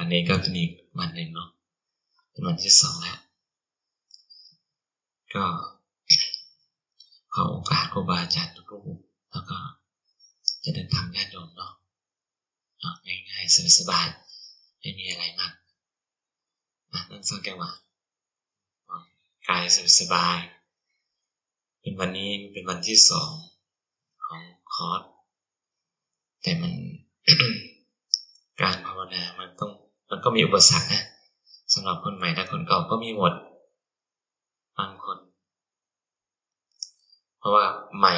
วันนี้ก็เป็นอีกวันหนึ่งเนาะเป็นวันที่สองแล้ว ก็ขอโอกาสครูบาอาจารย์ทุกรูปแล้วก็จะเดินทางญาติโยมเนาะง่ายๆสบายๆไม่มีอะไรมากนั่งสร้างแก้วกายสบายๆเป็นวันนี้เป็นวันที่สองของคอร์สแต่มันการภาวนามันต้อง มันก็มีอุปสรรคนะสำหรับคนใหม่และคนเก่าก็มีหมดบางคน เพราะว่าใหม่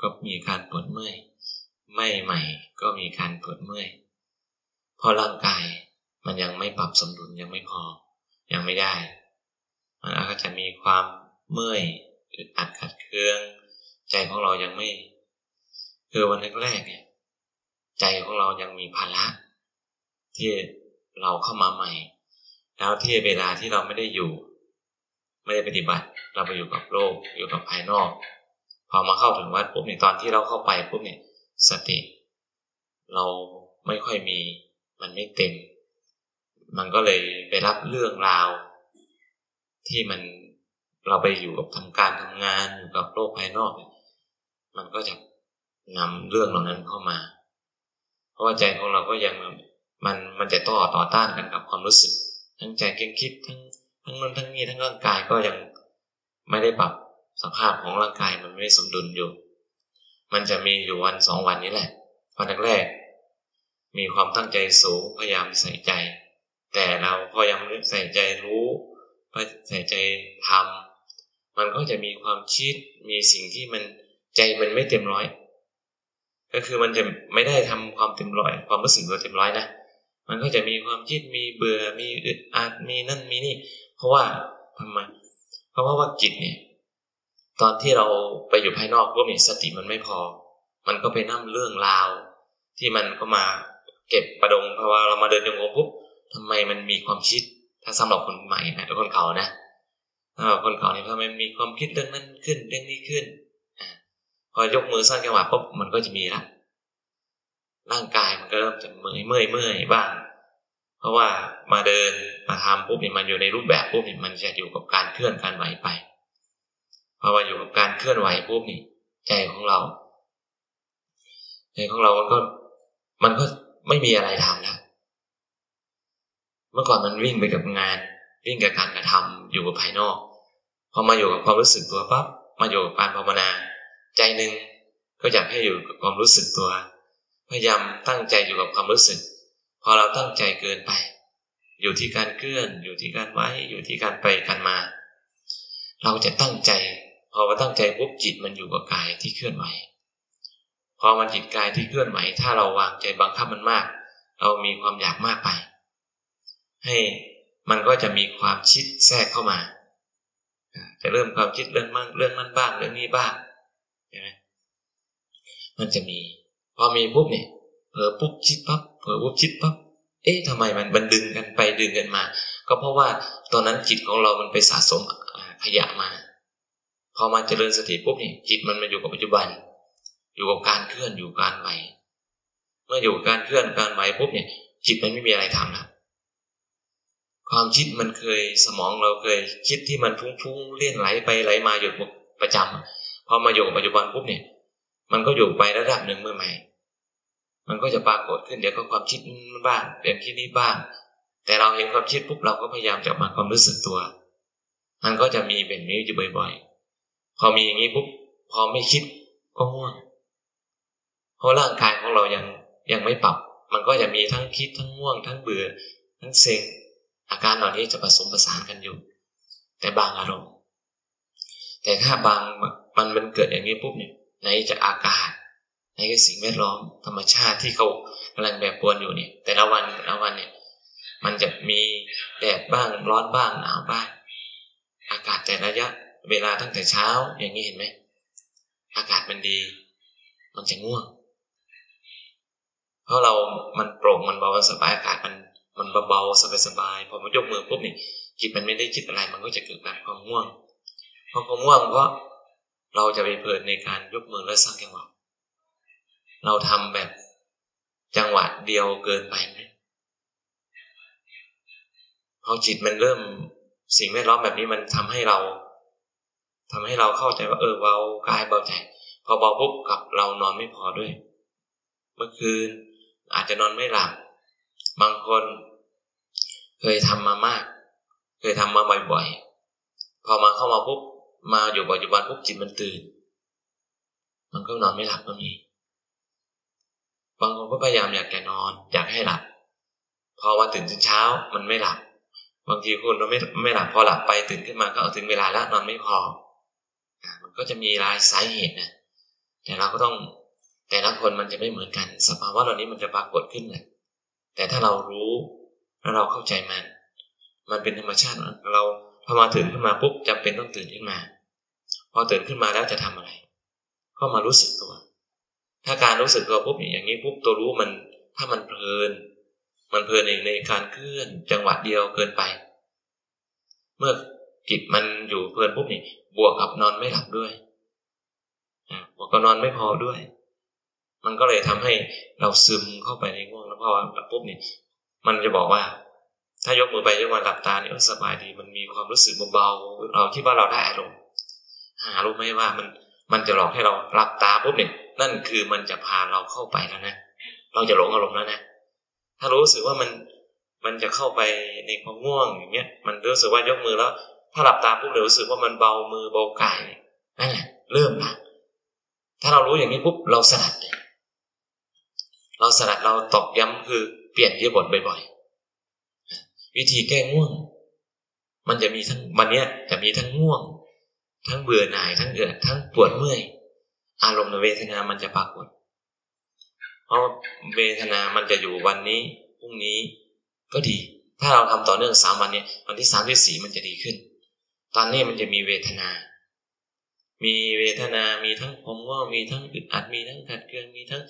ก็มีการปวดเมื่อย ไม่ใหม่ก็มีการปวดเมื่อย เพราะร่างกายมันยังไม่ปรับสมดุลยังไม่พอ ยังไม่ได้ มันก็จะมีความเมื่อยอึดอัดขัดเคือง ใจของเรายังไม่ คือวันแรกๆเนี่ย ใจของเรายังมีภาระ ที่เราเข้ามาใหม่ แล้วที่เวลาที่เราไม่ได้อยู่ ไม่ได้ปฏิบัติ เราไปอยู่กับโลกอยู่กับภายนอก พอมาเข้าถึงวัดปุ๊บเนี่ยตอนที่เราเข้าไปปุ๊บเนี่ยสติ เราไม่ค่อยมี มันไม่เต็ม มันก็เลยไปรับเรื่องราว ที่มันเราไปอยู่กับทำการทำงานอยู่กับโลกภายนอกมันก็จะนำเรื่องเหล่านั้นเข้ามา เพราะว่าใจของเราก็ยัง มันมันจะต่อต่อต้านกันกับความรู้สึก ทั้งใจเก่งคิดทั้งทั้งนู้นทั้งนี้ทั้งร่างกายก็ยังไม่ได้ปรับสภาพของร่างกายมันไม่สมดุลอยู่ มันจะมีอยู่วันสองวันนี้แหละวันแรกมีความตั้งใจสูงพยายามใส่ใจ แต่เราพยายามใส่ใจรู้ใส่ใจทำมันก็จะมีความคิดมีสิ่งที่มันใจมันไม่เต็มร้อย ก็คือมันจะไม่ได้ทำความเต็มร้อย ความรู้สึกเราเต็มร้อยนะ มันก็จะมีความคิดมีเบื่อมีอึดอัดมีนั่นมีนี่ เพราะว่าทำไมเพราะว่าจิตเนี่ย ตอนที่เราไปอยู่ภายนอกก็มีสติมันไม่พอ มันก็ไปนั่งเรื่องราว ที่มันก็มาเก็บประดงเพราะว่าเรามาเดินจงกรมปุ๊บทำไมมันมีความคิดถ้าสำหรับคนใหม่นะคนเก่านะสำหรับคนเก่าเนี่ยทำไมมีความคิดเรื่องนั้นขึ้นเรื่องนี้ขึ้นพอยกมือสร้างจังหวะปุ๊บมันก็จะมีละ ร่างกายมันก็เริ่มจะเมื่อยเมื่อยเมื่อยบ้าง เพราะว่ามาเดินมาทำปุ๊บเนี่ยมันอยู่ในรูปแบบปุ๊บเนี่ยมันจะอยู่กับการเคลื่อนการไหวไปเพราะว่าอยู่กับการเคลื่อนไหวปุ๊บนี่ใจของเราใจของเรามันก็มันก็ไม่มีอะไรทำแล้วเมื่อก่อนมันวิ่งไปกับงาน วิ่งกับการกระทำอยู่กับภายนอกพอมาอยู่กับความรู้สึกตัวปั๊บมาอยู่กับการภาวนา ใจหนึ่งก็อยากให้อยู่กับความรู้สึกตัว พยายามตั้งใจอยู่กับความรู้สึก พอเราตั้งใจเกินไป อยู่ที่การเคลื่อน อยู่ที่การไว้ อยู่ที่การไปกันมา เราจะตั้งใจ พอมาตั้งใจปุ๊บจิตมันอยู่กับกายที่เคลื่อนไหว พอมันจิตกายที่เคลื่อนไหว ถ้าเราวางใจบังคับมันมาก เรามีความอยากมากไป ให้มันก็จะมีความคิดแทรกเข้ามา จะเริ่มความคิดเรื่องมั่งเรื่องนั้นบ้างเรื่องนี้บ้างใช่ไหมมันจะมี พอมีปุ๊บเนี่ยเผลอปุ๊บชิดปั๊บเผลอปุ๊บชิดปั๊บเอ๊ะทำไมมันมันดึงกันไปดึงกันมา ก็เพราะว่าตอนนั้นจิตของเรามันไปสะสมขยะมา พอมาเจริญสติปุ๊บเนี่ยจิตมันมาอยู่กับปัจจุบัน อยู่กับการเคลื่อนอยู่การไหวเมื่ออยู่กับการเคลื่อนการไหวปุ๊บเนี่ย จิตมันไม่มีอะไรทำแล้วความคิดมันเคยสมองเราเคยคิดที่มันฟุ้งๆเลี่ยนไหลไปไหลมาอยู่ประจำพอมาอยู่ปัจจุบันปุ๊บเนี่ย มันก็อยู่ไประดับหนึ่งเมื่อไหร่มันก็จะปรากฏขึ้นเดี๋ยวก็ความคิดบ้างเดี๋ยวคิดนี้บ้าง แต่เราเห็นความคิดปุ๊บเราก็พยายามจะมาความรู้สึกตัว มันก็จะมีเป็นนี้อยู่บ่อย ๆ พอมีอย่างนี้ปุ๊บพอไม่คิดก็ง่วงเพราะร่างกายของเรายังยังไม่ปรับ มันก็จะมีทั้งคิดทั้งง่วง ทั้งเบื่อ ทั้งเซ็งอาการเหล่านี้จะผสมผสานกันอยู่ แต่บางอารมณ์ แต่ถ้าบางมันมันเกิดอย่างนี้ปุ๊บเนี่ย ไหนจะอากาศไหนก็สิ่งแวดล้อมธรรมชาติที่เขากำลังแบบปวนอยู่เนี่ย แต่ละวันแต่ละวันเนี่ย มันจะมีแดดบ้างร้อนบ้างหนาวบ้าง อากาศแต่ระยะ เวลาตั้งแต่เช้าอย่างนี้เห็นไหมอากาศมันดี มันจะง่วง เพราะเรามันโปร่งมันเบาสบายอากาศมันมันเบาๆสบายๆพอมันยกมือปุ๊บนี่จิตมันไม่ได้คิดอะไร มันก็จะเกิดการความง่วงพอความง่วงเพราะ เราจะไปเพลินในการยกมือและสร้างจังหวะ เราทำแบบจังหวะเดียวเกินไปไหมพอจิตมันเริ่มสิ่งแวดล้อมแบบนี้มันทำให้เราทำให้เราเข้าใจว่า เออเบากายเบาใจ พอเบาปุ๊บกับเรานอนไม่พอด้วย เมื่อคืนอาจจะนอนไม่หลับ บางคน เคยทำมามาก เคยทำมาบ่อยๆ พอมาเข้ามาปุ๊บ มาอยู่ปัจจุบันปุ๊บจิตมันตื่น มันก็นอนไม่หลับก็มี บางคนก็พยายามอยากจะนอน อยากให้หลับ พอว่าตื่นเช้ามันไม่หลับ บางทีคุณเราไม่ไม่หลับพอหลับไปตื่นขึ้นมาก็ถึงเวลาแล้วนอนไม่พอ มันก็จะมีรายสาเหตุนะ แต่เราก็ต้องแต่ละคนมันจะไม่เหมือนกัน สภาวะเหล่านี้มันจะปรากฏขึ้นแหละแต่ถ้าเรารู้แล้วเราเข้าใจมัน มันเป็นธรรมชาติเราพอมาตื่นขึ้นมาปุ๊บจำเป็นต้องตื่นขึ้นมา พอตื่นขึ้นมาแล้วจะทำอะไร ก็มารู้สึกตัว ถ้าการรู้สึกตัวปุ๊บอย่างนี้ปุ๊บตัวรู้มัน ถ้ามันเพลิน มันเพลินในในการเคลื่อนจังหวะเดียวเกินไป เมื่อจิตมันอยู่เพลินปุ๊บนี่บวกกับนอนไม่หลับด้วยบวกกับนอนไม่พอด้วย มันก็เลยทำให้เราซึมเข้าไปในง่วงแล้วพอหลับปุ๊บนี่มันจะบอกว่า ถ้ายกมือไปยกมาหลับตาเนี่ยสบายดี มันมีความรู้สึกเบาๆเราคิดว่าเราได้อารมณ์ หารู้ไหมว่ามันมันจะหลอกให้เราหลับตาปุ๊บเนี่ย นั่นคือมันจะพาเราเข้าไปแล้วนะเราจะหลงอารมณ์แล้วนะถ้ารู้สึกว่ามันมันจะเข้าไปในความง่วงอย่างเงี้ย มันรู้สึกว่ายกมือแล้ว ถ้าหลับตาปุ๊บเดี๋ยวรู้สึกว่ามันเบามือเบากายนั่นแหละเริ่มละถ้าเรารู้อย่างนี้ปุ๊บเราสลัดเลยเราสลัดเราตอกย้ำคือเปลี่ยนที่บทบ่อยๆวิธีแก้ง่วง มันจะมีทั้งวันเนี้ยจะมีทั้งง่วง ทั้งเบื่อหน่ายทั้งเอือดทั้งปวดเมื่อย อารมณ์ในเวทนามันจะปรากฏ เพราะเวทนามันจะอยู่วันนี้พรุ่งนี้ก็ดี ถ้าเราทำต่อเนื่องสามวันนี้วันที่สามที่สี่มันจะดีขึ้น ตอนนี้มันจะมีเวทนา มีเวทนา มีทั้งผมว่ามีทั้งอึดอัดมีทั้งขัดเคืองมีทั้ง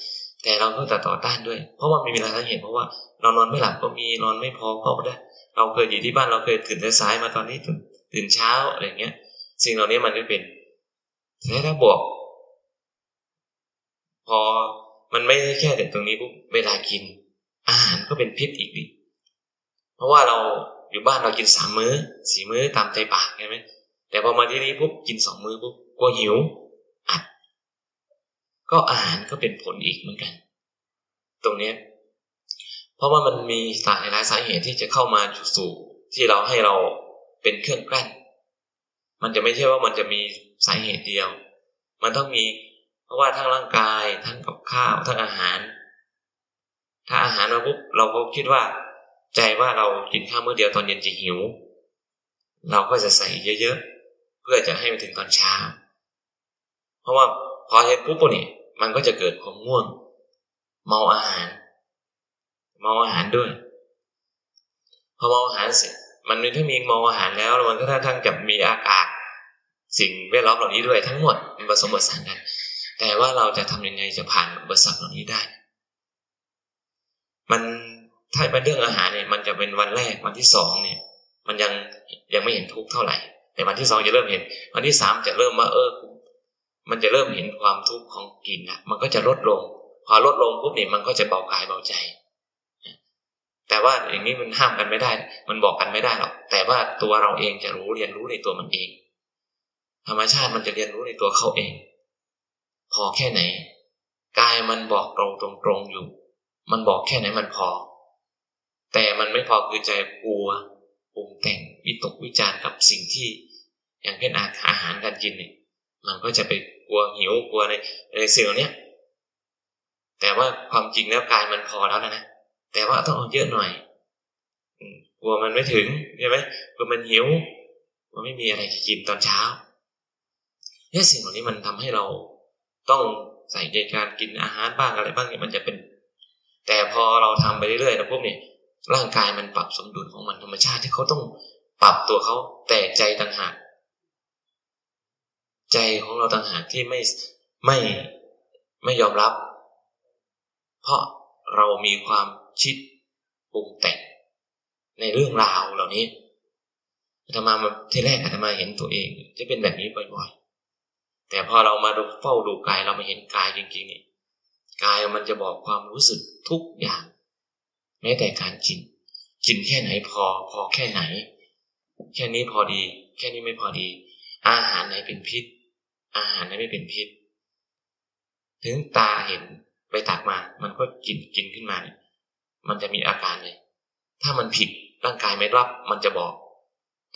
แต่เราก็จะต่อต้านด้วย เพราะว่ามีเวลาทั้งเห็นเพราะว่า เรานอนไม่หลับก็มีนอนไม่พอก็ได้ เราเคยอยู่ที่บ้านเราเคยตื่นสายมาตอนนี้ตื่นเช้าอะไรเงี้ย สิ่งเหล่านี้มันก็เป็นแต่ถ้าบอกพอมันไม่ได้แค่แต่ตรงนี้ปุ๊บเวลากิน อาหารก็เป็นพิษอีกดิเพราะว่าเราอยู่บ้านเรากินสามมื้อสี่มื้อตามใจปากใช่ไหมแต่พอมาที่นี้ปุ๊บกินสองมื้อปุ๊บกลัวหิว อัด ก็อาหารก็เป็นผลอีกเหมือนกัน ตรงเนี้ยเพราะว่ามันมีสาหลายสาเหตุที่จะเข้ามาสู่ที่เราให้เราเป็นเครื่องกลั้น มันจะไม่ใช่ว่ามันจะมีสาเหตุเดียว มันต้องมี เพราะว่าทั้งร่างกาย ทั้งกับข้าว ทั้งอาหาร ถ้าอาหารมาปุ๊บเราก็คิดว่า ใจว่าเรากินข้าวมื้อเดียวตอนเย็นจะหิว เราก็จะใส่เยอะๆ เพื่อจะให้มันถึงตอนเช้า เพราะว่าพอเห็นปุ๊บนี่มันก็จะเกิดความง่วง เมาอาหาร เมองอาหารด้วย พอมองอาหารเสร็จมันถ้ามีมองอาหารแล้วมันก็ทั้งกับมีอากาศ สิ่งแวดล้อมเหล่านี้ด้วยทั้งหมดมันผสมผสานกัน แต่ว่าเราจะทำยังไงจะผ่านอุปสรรคเหล่านี้ได้ มันถ้าเป็นเรื่องอาหารเนี่ยมันจะเป็นวันแรกวันที่สองเนี่ย มันยังยังไม่เห็นทุกข์เท่าไหร่ แต่วันที่สองจะเริ่มเห็น วันที่สามจะเริ่มว่าเออ มันจะเริ่มเห็นความทุกข์ของกินนะมันก็จะลดลง พอลดลงปุ๊บเนี่ยมันก็จะเบากายเบาใจแต่ว่าอย่างนี้มันห้ามกันไม่ได้ มันบอกกันไม่ได้หรอก แต่ว่าตัวเราเองจะรู้เรียนรู้ในตัวมันเอง ธรรมชาติมันจะเรียนรู้ในตัวเขาเอง พอแค่ไหนกายมันบอกตรงตรงตรงอยู่ มันบอกแค่ไหนมันพอ แต่มันไม่พอคือใจกลัวปรุงแต่งวิตกวิจารกับสิ่งที่ อย่างเช่นอาหารการกินเนี่ยมันก็จะไปกลัวหิวกลัวในในสิ่งเหล่านี้แต่ว่าความจริงแล้วกายมันพอแล้วนะแต่ว่าต้องเอาเยอะหน่อยกลัวมันไม่ถึงใช่ไหมกลัวมันหิวกลัวไม่มีอะไรจะกินตอนเช้า เนี่สิ่งเหล่านี้มันทำให้เราต้องใส่ใจการกินอาหารบ้างอะไรบ้างเนี่ยมันจะเป็น แต่พอเราทำไปเรื่อยๆนะพวกเนี้ร่างกายมันปรับสมดุลของมันธรรมชาติที่เขาต้องปรับตัวเขาแต่ใจต่างหากใจของเราต่างหากที่ไม่ไม่ไม่ยอมรับ เพราะเรามีความชิดปรุงแต่งในเรื่องราวเหล่านี้อาตมาที่แรกอาตมาเห็นตัวเอง จะเป็นแบบนี้บ่อยๆ แต่พอเรามาดูเฝ้าดูกายเรามาเห็นกายจริงๆนี่กายมันจะบอกความรู้สึกทุกอย่าง แม้แต่การกิน กินแค่ไหนพอ พอแค่ไหน แค่นี้พอดี แค่นี้ไม่พอดี อาหารไหนเป็นพิษ อาหารไหนไม่เป็นพิษ ถึงตาเห็นไปตักมา มันก็กินกินขึ้นมาเนี่ยมันจะมีอาการเลย ถ้ามันผิดร่างกายไม่รับ มันจะบอก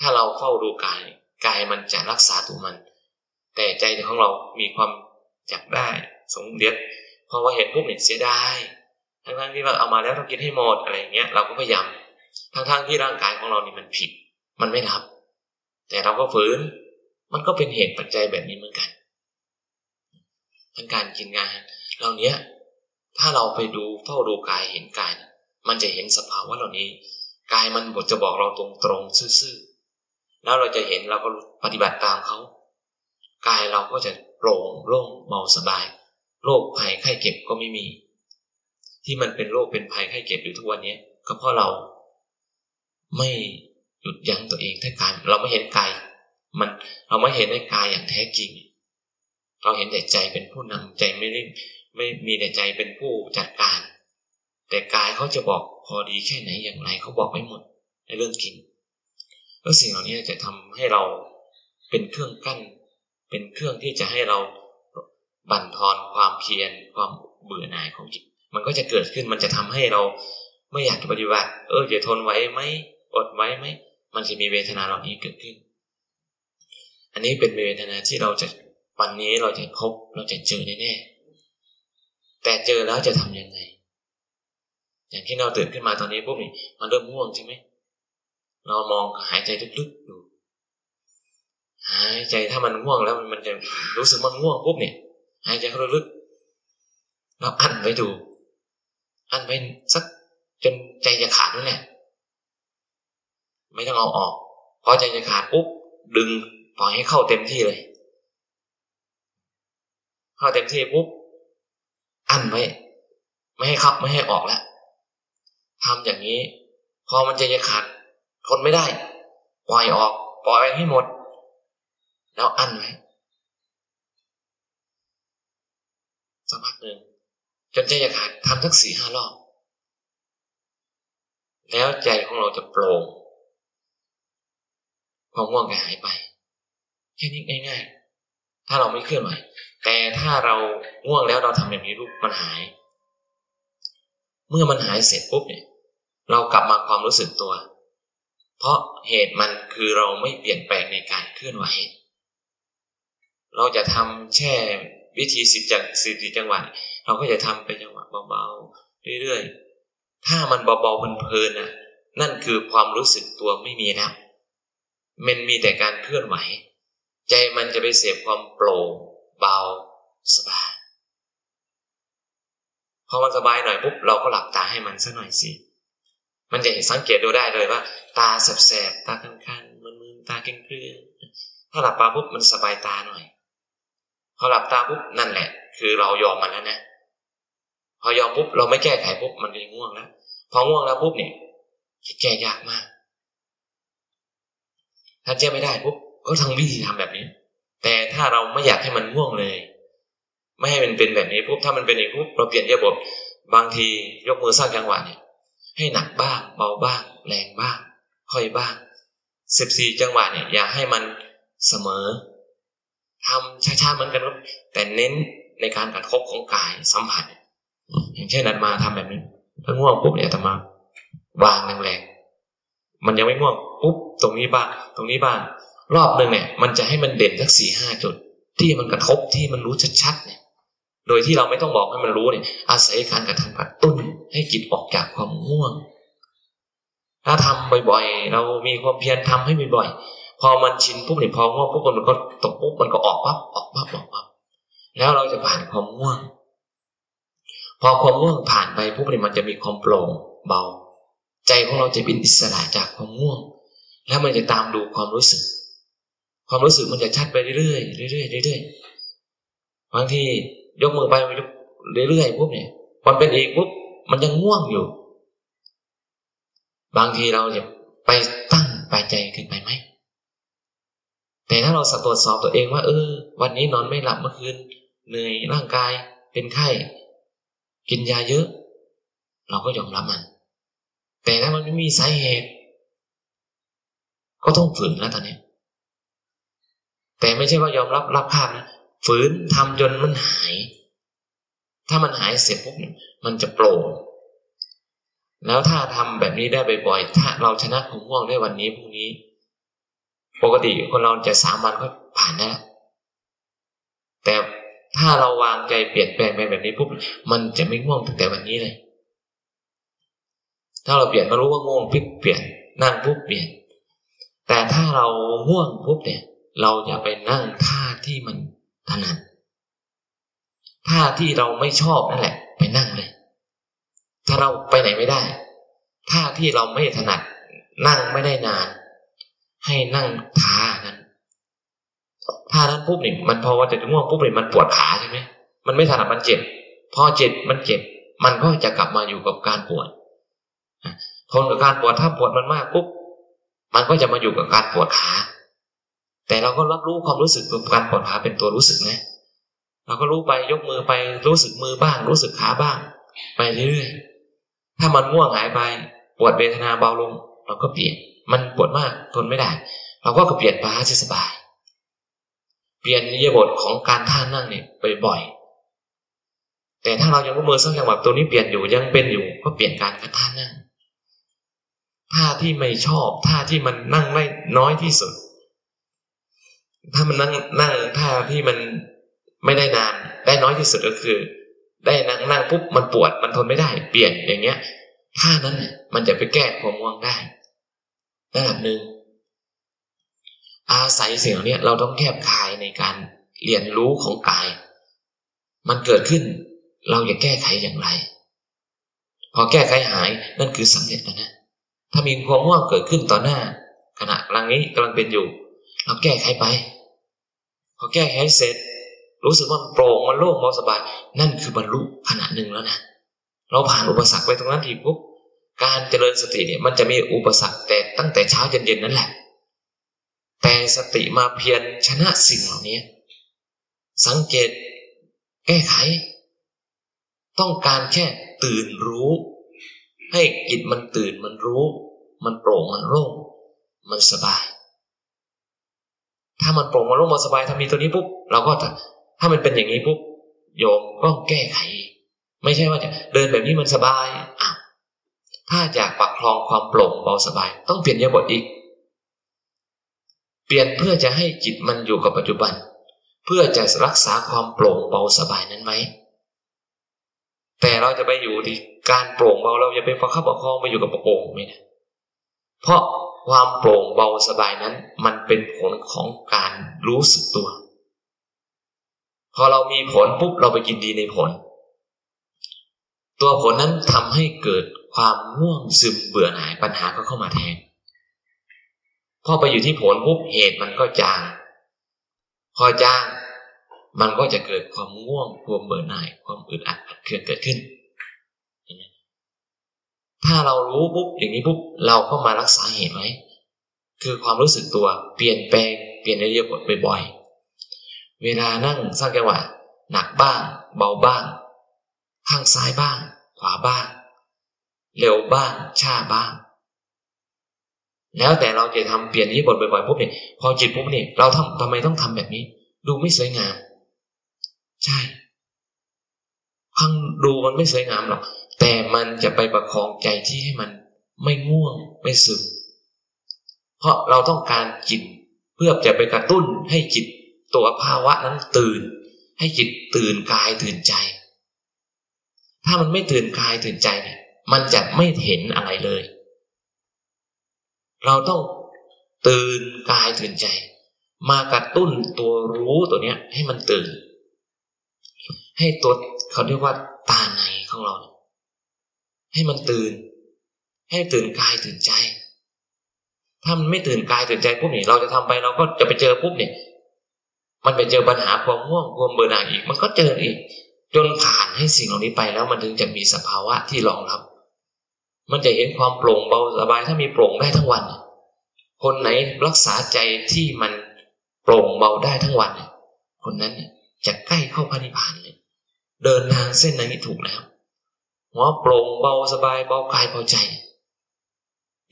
ถ้าเราเฝ้าดูกาย กายมันจะรักษาตัวมัน แต่ใจของเรามีความอยากได้สงเดียดพอว่าเห็นปุ๊บเนี่ยเสียดายทั้งๆที่เราเอามาแล้วต้องกินให้หมดอะไรเงี้ยเราก็พยายามทั้งๆที่ร่างกายของเรานี่มันผิด มันไม่รับ แต่เราก็ฝืน มันก็เป็นเหตุปัจจัยแบบนี้เหมือนกันทั้งการกินงานเหล่านี้ถ้าเราไปดูเฝ้าดูกายเห็นกาย มันจะเห็นสภาวะเหล่านี้ กายมันบทจะบอกเราตรงๆซื่อๆแล้วเราจะเห็นเราก็ปฏิบัติตามเขา กายเราก็จะโปร่งโล่งเบาสบาย โรคภัยไข้เจ็บก็ไม่มี ที่มันเป็นโรคเป็นภัยไข้เจ็บอยู่ทุกวันนี้ก็เพราะเรา ไม่หยุดยั้งตัวเองถ้ากายเราไม่เห็นกายมันเราไม่เห็นในกายอย่างแท้จริง เราเห็นแต่ใจเป็นผู้นำใจไม่ได้ไม่มีแต่ใจเป็นผู้จัดการ แต่กายเขาจะบอกพอดีแค่ไหนอย่างไรเขาบอกไม่หมดในเรื่องกินแล้วสิ่งเหล่านี้จะทำให้เราเป็นเครื่องกั้น เป็นเครื่องที่จะให้เราบั่นทอนความเพียรความเบื่อหน่ายของจิต มันก็จะเกิดขึ้นมันจะทำให้เราไม่อยากปฏิบัติเออจะทนไหวไหมอดไว้ไหมมันจะมีเวทนาเหล่านี้เกิดขึ้น อันนี้เป็นเวทนาที่เราจะวันนี้เราจะพบเราจะเจอแน่ๆแต่เจอแล้วจะทํำยังไง อย่างที่เราตื่นขึ้นมาตอนนี้ปุ๊บนี่มันเริ่มง่วงใช่ไหมเรามองหายใจลึกๆดู หายใจถ้ามันง่วงแล้วมันจะรู้สึกมันง่วงปุ๊บเนี่ย หายใจเข้าลึกเราอั้นไว้ดู อั้นไว้สักจนใจจะขาดนั่นแหละไม่ต้องเอาออกพอใจจะขาดปุ๊บดึงปล่อยให้เข้าเต็มที่เลย เข้าเต็มที่ปุ๊บอั้นไว้ไม่ให้ขับไม่ให้ออกแล้วทำอย่างนี้ พอมันใจจะขาดทนไม่ได้ ปล่อยออก ปล่อยไปให้หมด แล้วอั้นไว้สักพักหนึ่งจนใจจะขาดทำทั้งสี่ห้ารอบ แล้วใจของเราจะโปร่งความง่วงก็หายไปแค่นี้ง่าย ๆ ถ้าเราไม่เคลื่อนไหวแต่ถ้าเราง่วงแล้วเราทำแบบนี้รูปมันหาย เมื่อมันหายเสร็จปุ๊บเนี่ย เรากลับมาความรู้สึกตัว เพราะเหตุมันคือเราไม่เปลี่ยนแปลงในการเคลื่อนไหว เราจะทำแช่วิธีสิบจังสิบสี่จังหวะเราก็จะทำไปจังหวะเบาๆเรื่อยๆ ถ้ามันเบาๆเพลินๆนะนั่นคือความรู้สึกตัวไม่มีแล้วมันมีแต่การเคลื่อนไหว ใจมันจะไปเสียบความโปร่งเบาสบายพอมันสบายหน่อยปุ๊บเราก็หลับตาให้มันสักหน่อยสิมันจะเห็นสังเกตดูได้เลยว่า ตาแสบๆตาคันๆมึนๆตาเกลี้ยงๆถ้าหลับตาปุ๊บมันสบายตาหน่อย พอหลับตาปุ๊บนั่นแหละ คือเรายอมมันแล้วนะพอยอมปุ๊บเราไม่แก้ไขปุ๊บมันจะง่วงแล้วพอง่วงแล้วปุ๊บเนี่ยแก้ยากมาก ถ้าแก้ไม่ได้ปุ๊บก็ทางวิธีทำแบบนี้ แต่ถ้าเราไม่อยากให้มันง่วงเลย ไม่ให้มันเป็นแบบนี้ปุ๊บถ้ามันเป็นอย่างปุ๊บเราเปลี่ยนเยบบบางทียกมือสร้างจังหวะเนี่ยให้หนักบ้าง เบาบ้าง แรงบ้าง ค่อยบ้างสิบสี่จังหวะเนี่ยอยากให้มันเสมอ ทำช้าๆเหมือนกันครับแต่เน้นในการกระทบของกายสัมผัส อย่างเช่นนันมาทำแบบนี้ถ้าง่วงปุ๊บเนี่ยจะมาวางแรงๆมันยังไม่ง่วงปุ๊บตรงนี้บ้างตรงนี้บ้างรอบหนึ่งเนี่ย มันจะให้มันเด่นสักสี่ห้าจุด ที่มันกระทบที่มันรู้ชัดๆเนี่ยโดยที่เราไม่ต้องบอกให้มันรู้เนี่ย อาศัยการกระทำกระตุ้นให้จิตออกจากความง่วง ถ้าทำบ่อยๆ เรามีความเพียรทำให้บ่อยๆ พอมันชินปุ๊บเนี่ยพอง่วงปุ๊บมันก็ตกปุ๊บมันก็ออกปั๊บออกปั๊บออกปั๊บแล้วเราจะผ่านความง่วง พอความง่วงผ่านไปปุ๊บเนี่ยมันจะมีความโปร่งเบา ใจของเราจะเป็นอิสระจากความง่วง แล้วมันจะตามดูความรู้สึก ความรู้สึกมันจะชัดไปเรื่อยๆเรื่อยๆเรื่อยๆบางทียกมือไปยกเรื่อยๆปุ๊บเนี่ยมันเป็นเองปุ๊บมันยังง่วงอยู่ บางทีเราจะไปตั้งไปใจขึ้นไปไหม แต่ถ้าเราสักตรวจสอบตัวเองว่า เออ วันนี้นอนไม่หลับเมื่อคืนเหนื่อยร่างกายเป็นไข้ กินยาเยอะ เราก็ยอมรับมัน แต่ถ้ามันไม่มีสาเหตุ ก็ต้องฝืนแล้วตอนนี้ แต่ไม่ใช่ว่ายอมรับรับภาพนะฝืนทำจนมันหาย ถ้ามันหายเสร็จปุ๊บมันจะโปร่งแล้วถ้าทำแบบนี้ได้บ่อยๆถ้าเราชนะความง่วงได้วันนี้พรุ่งนี้ ปกติคนเราจะสามวันก็ผ่านได้แต่ถ้าเราวางใจเปลี่ยนแปลงไปแบบนี้ปุ๊บมันจะไม่ง่วงตั้งแต่วันนี้เลย ถ้าเราเปลี่ยนมารู้ว่าง่วงปุ๊บเปลี่ยนนั่งปุ๊บเปลี่ยน แต่ถ้าเราง่วงปุ๊บเนี่ย เราจะไปนั่งท่าที่มันถนัดท่าที่เราไม่ชอบนั่นแหละ ไปนั่งเลย ถ้าเราไปไหนไม่ได้ถ้าที่เราไม่ถนัดนั่งไม่ได้นาน ให้นั่งท่านั้นท่านั้นปุ๊บนี่มันพอว่าจะง่วงปุ๊บนี่มันปวดขาใช่ไหมมันไม่ถนัดมันเจ็บ พอเจ็บมันเจ็บ มันก็จะกลับมาอยู่กับการปวดทนกับการปวดถ้าปวดมันมากปุ๊บมันก็จะมาอยู่กับการปวดขา แต่เราก็รับรู้ความรู้สึกกับการปวดขาเป็นตัวรู้สึกนะเราก็รู้ไปยกมือไปรู้สึกมือบ้าง รู้สึกขาบ้าง ไปเรื่อยๆถ้ามันง่วงหายไป ปวดเวทนาเบาลง เราก็เปลี่ยน มันปวดมากทนไม่ได้เราก็เปลี่ยนปาที่สบาย เปลี่ยนนิยบทของการท่านั่งเนี่ยบ่อยๆแต่ถ้าเรายังก็มือสักจังหวะตัวนี้เปลี่ยนอยู่ยังเป็นอยู่ก็เปลี่ยนการการท่านั่งท่าที่ไม่ชอบท่าที่มันนั่งได้น้อยที่สุด ถ้ามันนั่งนั่งท่าที่มันไม่ได้นาน ได้น้อยที่สุดก็คือ ได้นั่งนั่งปุ๊บมันปวดมันทนไม่ได้ เปลี่ยนอย่างเงี้ยท่านั้นมันจะไปแก้ความง่วงได้ ระดับหนึ่งอาศัยสิ่งเหล่านี้เราต้องแคบคายในการเรียนรู้ของกาย มันเกิดขึ้น เราจะแก้ไขอย่างไร พอแก้ไขหายนั่นคือสำเร็จแล้วนะถ้ามีความง่วงเกิดขึ้นต่อหน้า ขณะกำลังนี้กำลังเป็นอยู่ เราแก้ไขไป พอแก้ไขเสร็จ รู้สึกว่ามันโปร่งมันโล่งเบาสบาย นั่นคือบรรลุขณะหนึ่งแล้วนะเราผ่านอุปสรรคไปตรงนั้นทีปุ๊บ การเจริญสติเนี่ยมันจะมีอุปสรรคแต่ตั้งแต่เช้าเย็นๆนั่นแหละ แต่สติมาเพียรชนะสิ่งเหล่านี้ สังเกตแก้ไข ต้องการแค่ตื่นรู้ ให้จิตมันตื่นมันรู้ มันโปร่งมันโล่งมันสบาย ถ้ามันโปร่งมันโล่งมันสบายถ้ามีตัวนี้ปุ๊บเราก็ถ้ามันเป็นอย่างนี้ปุ๊บโยมก็แก้ไข ไม่ใช่ว่าจะเดินแบบนี้มันสบาย ถ้าอยากปักคลองความโปร่งเบาสบาย ต้องเปลี่ยนยาบทอีก เปลี่ยนเพื่อจะให้จิตมันอยู่กับปัจจุบัน เพื่อจะรักษาความโปร่งเบาสบายนั้นไหมแต่เราจะไปอยู่ที่การโปร่งเบาเราจะไปประคับประคองไปอยู่กับประโปร่งไม่ได้เพราะความโปร่งเบาสบายนั้น มันเป็นผลของการรู้สึกตัว พอเรามีผลปุ๊บเราไปกินดีในผล ตัวผลนั้นทำให้เกิด ความง่วงซึมเบื่อหน่ายปัญหาก็เข้ามาแทน พอไปอยู่ที่ผลปุ๊บเหตุมันก็จาง พอจาง มันก็จะเกิดความง่วงความเบื่อหน่าย ความอึดอัดอัดเคลื่อนเกิดขึ้น ถ้าเรารู้ปุ๊บอย่างนี้ปุ๊บเราก็มารักษาเหตุไว้ คือความรู้สึกตัวเปลี่ยนแปลงเปลี่ยนเรื่องบทบ่อยๆ เวลานั่งสร้างจังหวะหนักบ้าง เบาบ้าง ข้างซ้ายบ้าง ขวาบ้าง เร็วบ้างช้าบ้าง แล้วแต่เราจะทำเปลี่ยนที่บทบ่อยๆปุ๊บเนี่ยพอจิตปุ๊บเนี่ยเราทำทำไมต้องทำแบบนี้ ดูไม่สวยงาม ใช่ข้างดูมันไม่สวยงามหรอกแต่มันจะไปประคองใจที่ให้มันไม่ง่วงไม่ซึมเพราะเราต้องการจิตเพื่อจะไปกระตุ้นให้จิตตัวภาวะนั้นตื่น ให้จิตตื่นกายตื่นใจ ถ้ามันไม่ตื่นกายตื่นใจเนี่ย มันจะไม่เห็นอะไรเลย เราต้องตื่นกายตื่นใจ มากระตุ้นตัวรู้ตัวเนี้ย ให้มันตื่น ให้ตัวเขาเรียกว่าตาในของเรา ให้มันตื่น ให้ตื่นกายตื่นใจ ถ้ามันไม่ตื่นกายตื่นใจปุ๊บเนี่ยเราจะทำไปเราก็จะไปเจอปุ๊บเนี่ย มันไปเจอปัญหาความง่วงความเบื่อหน่ายอีก มันก็เจออีก จนผ่านให้สิ่งเหล่านี้ไปแล้วมันถึงจะมีสภาวะที่รองรับ มันจะเห็นความโปร่งเบาสบายถ้ามีโปร่งได้ทั้งวัน คนไหนรักษาใจที่มันโปร่งเบาได้ทั้งวัน คนนั้นจะใกล้เข้าพระนิพพานเลยเดินทางเส้นนั้นถูกแล้วหัวโปร่งเบาสบายเบากายเบาใจ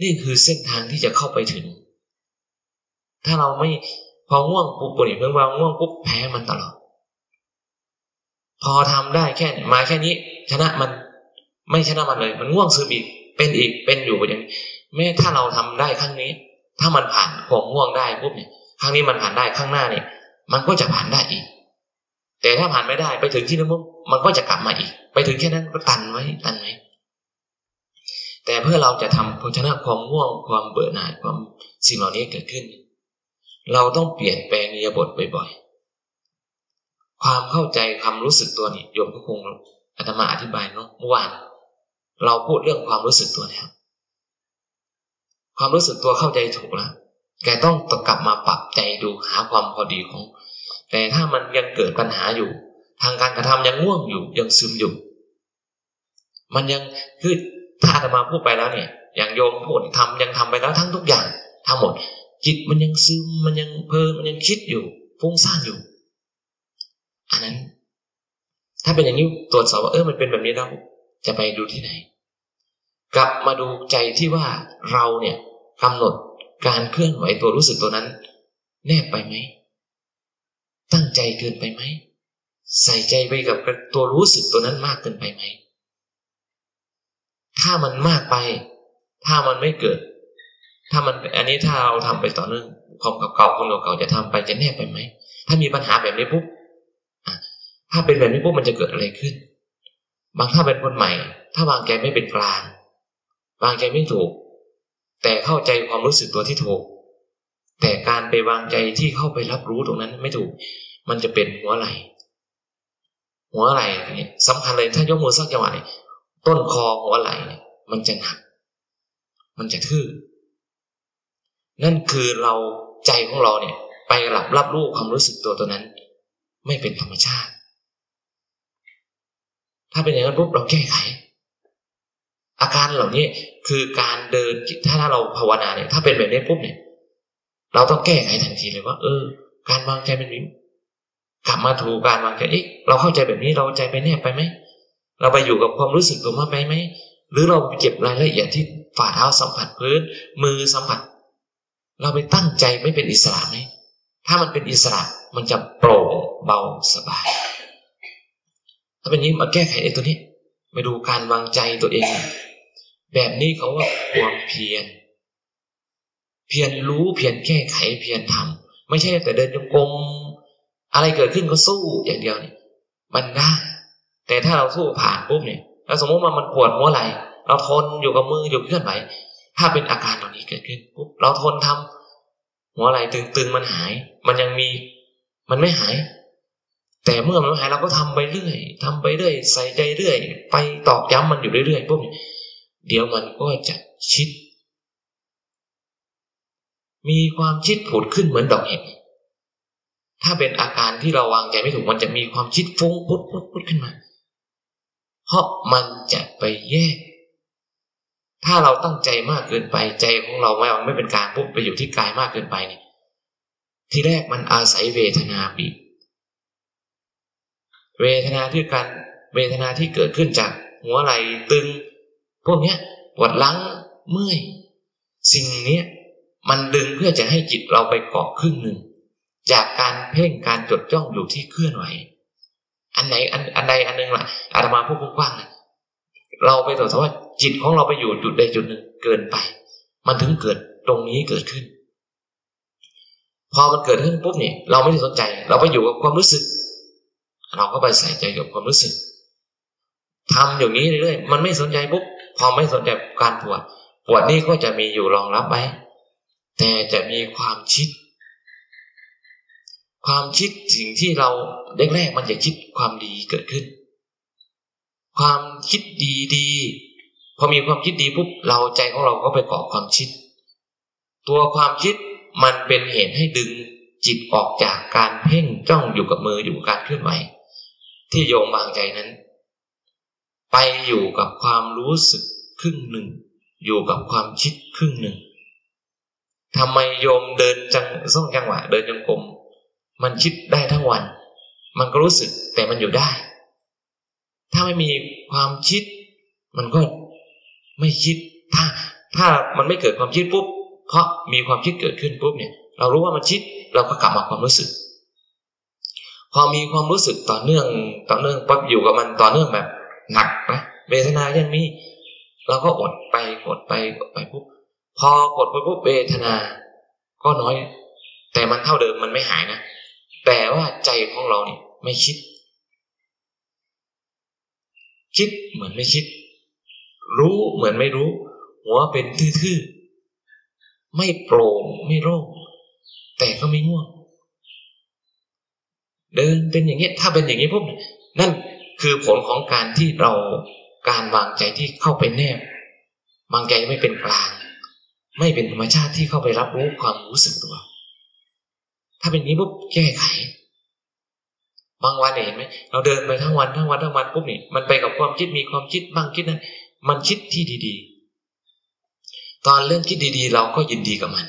นี่คือเส้นทางที่จะเข้าไปถึง ถ้าเราไม่พอง่วงปุ๊บปวดเพิ่งวางง่วงปุ๊บแพ้มันตลอด พอทำได้แค่มาแค่นี้ ชนะมัน ไม่ชนะมันเลย มันง่วงซึมอีก เป็นอีกเป็นอยู่อย่างแม้ถ้าเราทำได้ครั้งนี้ ถ้ามันผ่านความง่วงได้ปุ๊บเนี่ยครั้งนี้มันผ่านได้ข้างหน้าเนี่ย มันก็จะผ่านได้อีก แต่ถ้าผ่านไม่ได้ไปถึงที่นั้นปุ๊บมันก็จะกลับมาอีก ไปถึงแค่นั้นก็ตันไว้ตันไว้แต่เพื่อเราจะทำพชนะความง่วงความเบื่อหน่ายความสิ่งเหล่านี้เกิดขึ้น เราต้องเปลี่ยนแปลงนิยบทบ่อยๆ ความเข้าใจความรู้สึกตัวนี่โยมก็คงอาตมาอธิบายเนาะเมื่อวาน เราพูดเรื่องความรู้สึกตัวแล้วความรู้สึกตัวเข้าใจถูกแล้วแกต้องตกลับมาปรับใจดูหาความพอดีของ แต่ถ้ามันยังเกิดปัญหาอยู่ ทางการกระทำยังง่วงอยู่ยังซึมอยู่ มันยังคือถ้าอาตมาพูดไปแล้วเนี่ย อย่างโยมพูดทำยังทำไปแล้วทั้งทุกอย่าง ทั้งหมด จิตมันยังซึมมันยังเพลินมันยังคิดอยู่ฟุ้งซ่านอยู่ อันนั้น ถ้าเป็นอย่างนี้ตรวจสอบว่าเออมันเป็นแบบนี้แล้ว จะไปดูที่ไหน กลับมาดูใจที่ว่าเราเนี่ยกำหนดการเคลื่อนไหวตัวรู้สึกตัวนั้น แนบไปไหม ตั้งใจเกินไปไหม ใส่ใจไปกับตัวรู้สึกตัวนั้นมากเกินไปไหม ถ้ามันมากไป ถ้ามันไม่เกิด ถ้ามันอันนี้ถ้าเราทำไปต่อเนื่องความเก่าๆของเราเก่าจะทำไปจะแนบไปไหม ถ้ามีปัญหาแบบนี้ปุ๊บถ้าเป็นแบบนี้ปุ๊บมันจะเกิดอะไรขึ้น บางถ้าเป็นคนใหม่ ถ้าวางใจไม่เป็นกลาง วางใจไม่ถูก แต่เข้าใจความรู้สึกตัวที่ถูก แต่การไปวางใจที่เข้าไปรับรู้ตรงนั้นไม่ถูก มันจะเป็นหัวไหลหัวไหลเนี่ยสำคัญเลยถ้ายกมือสักจังหวะเนี่ยต้นคอหัวไหลเนี่ยมันจะหนัก มันจะทื่อ นั่นคือเราใจของเราเนี่ย ไปหลับรับรู้ความรู้สึกตัวตัวนั้น ไม่เป็นธรรมชาติ ถ้าเป็นอย่างนั้นปุ๊บเราแก้ไข อาการเหล่านี้คือการเดินถ้าเราภาวนาเนี่ย ถ้าเป็นแบบนี้ปุ๊บเนี่ย เราต้องแก้ไขทันทีเลยว่า เออ การวางใจเป็นกลับมาถูกการวางใจเอ๊ะเราเข้าใจแบบนี้เราใจไปแนบไปไหมเราไปอยู่กับความรู้สึกตัวมากไปไหมหรือเราเก็บรายละเอียดที่ฝ่าเท้าสัมผัสพื้น มือสัมผัส เราไปตั้งใจไม่เป็นอิสระไหมถ้ามันเป็นอิสระมันจะโปร่งเบาสบาย ถ้าเป็นนี้มาแก้ไขไอ้ตัวนี้มาดูการวางใจตัวเอง แบบนี้เขาว่าความเพียร เพียรรู้เพียรแก้ไขเพียรทำไม่ใช่แต่เดินจงกรมอะไรเกิดขึ้นก็สู้อย่างเดียวเนี่ยมันได้แต่ถ้าเราสู้ผ่านปุ๊บเนี่ยเราสมมติว่ามันปวดหัวไหล่เราทนอยู่กับมืออยู่เคลื่อนไหวถ้าเป็นอาการเหล่านี้เกิดขึ้นปุ๊บเราทนทำหัวไหล่ตึงๆมันหาย มันยังมี มันไม่หาย แต่เมื่อมันหายเราก็ทำไปเรื่อยทำไปเรื่อย ใส่ใจเรื่อย ไปตอกย้ำมันอยู่เรื่อยๆปุ๊บเดี๋ยวมันก็จะชิด มีความชิดผุดขึ้นเหมือนดอกเห็ดถ้าเป็นอาการที่เราวางใจไม่ถูกมันจะมีความชิดฟุ้งพุดพุดพุดขึ้นมา เพราะมันจะไปแยก ถ้าเราตั้งใจมากเกินไปใจของเราไม่ไม่เป็นการปุ๊บไปอยู่ที่กายมากเกินไปเนี่ยทีแรกมันอาศัยเวทนาบีบ เวทนาที่การเวทนาที่เกิดขึ้นจากหัวไหล่ตึง พวกเนี้ยปวดหลังเมื่อยสิ่งเนี้ยมันดึงเพื่อจะให้จิตเราไปเกาะครึ่งหนึ่ง จากการเพ่งการจดจ้องอยู่ที่เคลื่อนไหว อันไหนอันอันใดอันหนึ่งล่ะอาตมาพูดกว้างๆนะเราไปตรวจสอบว่าจิตของเราไปอยู่จุดใดจุดหนึ่งเกินไป มันถึงเกิดตรงนี้เกิดขึ้น พอมันเกิดขึ้นปุ๊บเนี่ยเราไม่ได้สนใจ เราไปอยู่กับความรู้สึก เราก็ไปใส่ใจกับความรู้สึกทำอย่างนี้เรื่อยๆมันไม่สนใจปุ๊บพอไม่สนใจการปวด ปวดนี่ก็จะมีอยู่รองรับไว้แต่จะมีความชิด ความคิดสิ่งที่เราแรกๆมันจะคิดความดีเกิดขึ้น ความคิดดีดีพอมีความคิดดีปุ๊บเราใจของเราก็ไปเกาะความคิด ตัวความคิดมันเป็นเหตุให้ดึงจิตออกจากการเพ่งจ้องอยู่กับมืออยู่การเคลื่อนไหว ที่โยมบางใจนั้น ไปอยู่กับความรู้สึกครึ่งหนึ่ง อยู่กับความคิดครึ่งหนึ่งทำไมโยมเดินจังส่องจังหวะเดินจงกรมมันคิดได้ทั้งวัน มันก็รู้สึกแต่มันอยู่ได้ ถ้าไม่มีความคิด มันก็ไม่คิดถ้า ถ้ามันไม่เกิดความคิดปุ๊บเพราะมีความคิดเกิดขึ้นปุ๊บเนี่ย เรารู้ว่ามันคิดเราก็กลับมาความรู้สึก พอมีความรู้สึกต่อเนื่องต่อเนื่องปั๊บอยู่กับมันต่อเนื่องแบบ หนักนะเวทนายังมีเราก็อดไปอดไปอดไปปุ๊บพอกดไปปุ๊บเวทนา ก็น้อย แต่มันเท่าเดิมมันไม่หายนะแต่ว่าใจของเราเนี่ยไม่คิด คิดเหมือนไม่คิด รู้เหมือนไม่รู้ หัวเป็นทื่อๆไม่โปร่งไม่โล่งแต่ก็ไม่ง่วง เดินเป็นอย่างนี้ถ้าเป็นอย่างนี้ปุ๊บนั่นคือผลของการที่เราการวางใจที่เข้าไปแนบวางใจไม่เป็นกลาง ไม่เป็นธรรมชาติที่เข้าไปรับรู้ความรู้สึกตัว ถ้าเป็นนี้ปุ๊บแก้ไข บางวันเห็นไหมเราเดินไปทั้งวันทั้งวันทั้งวันปุ๊บนี่มันไปกับความคิดมีความคิดบ้างคิดนั้นมันคิดที่ดี ๆ ตอนเรื่องคิดดี ๆ เราก็ยินดีกับมัน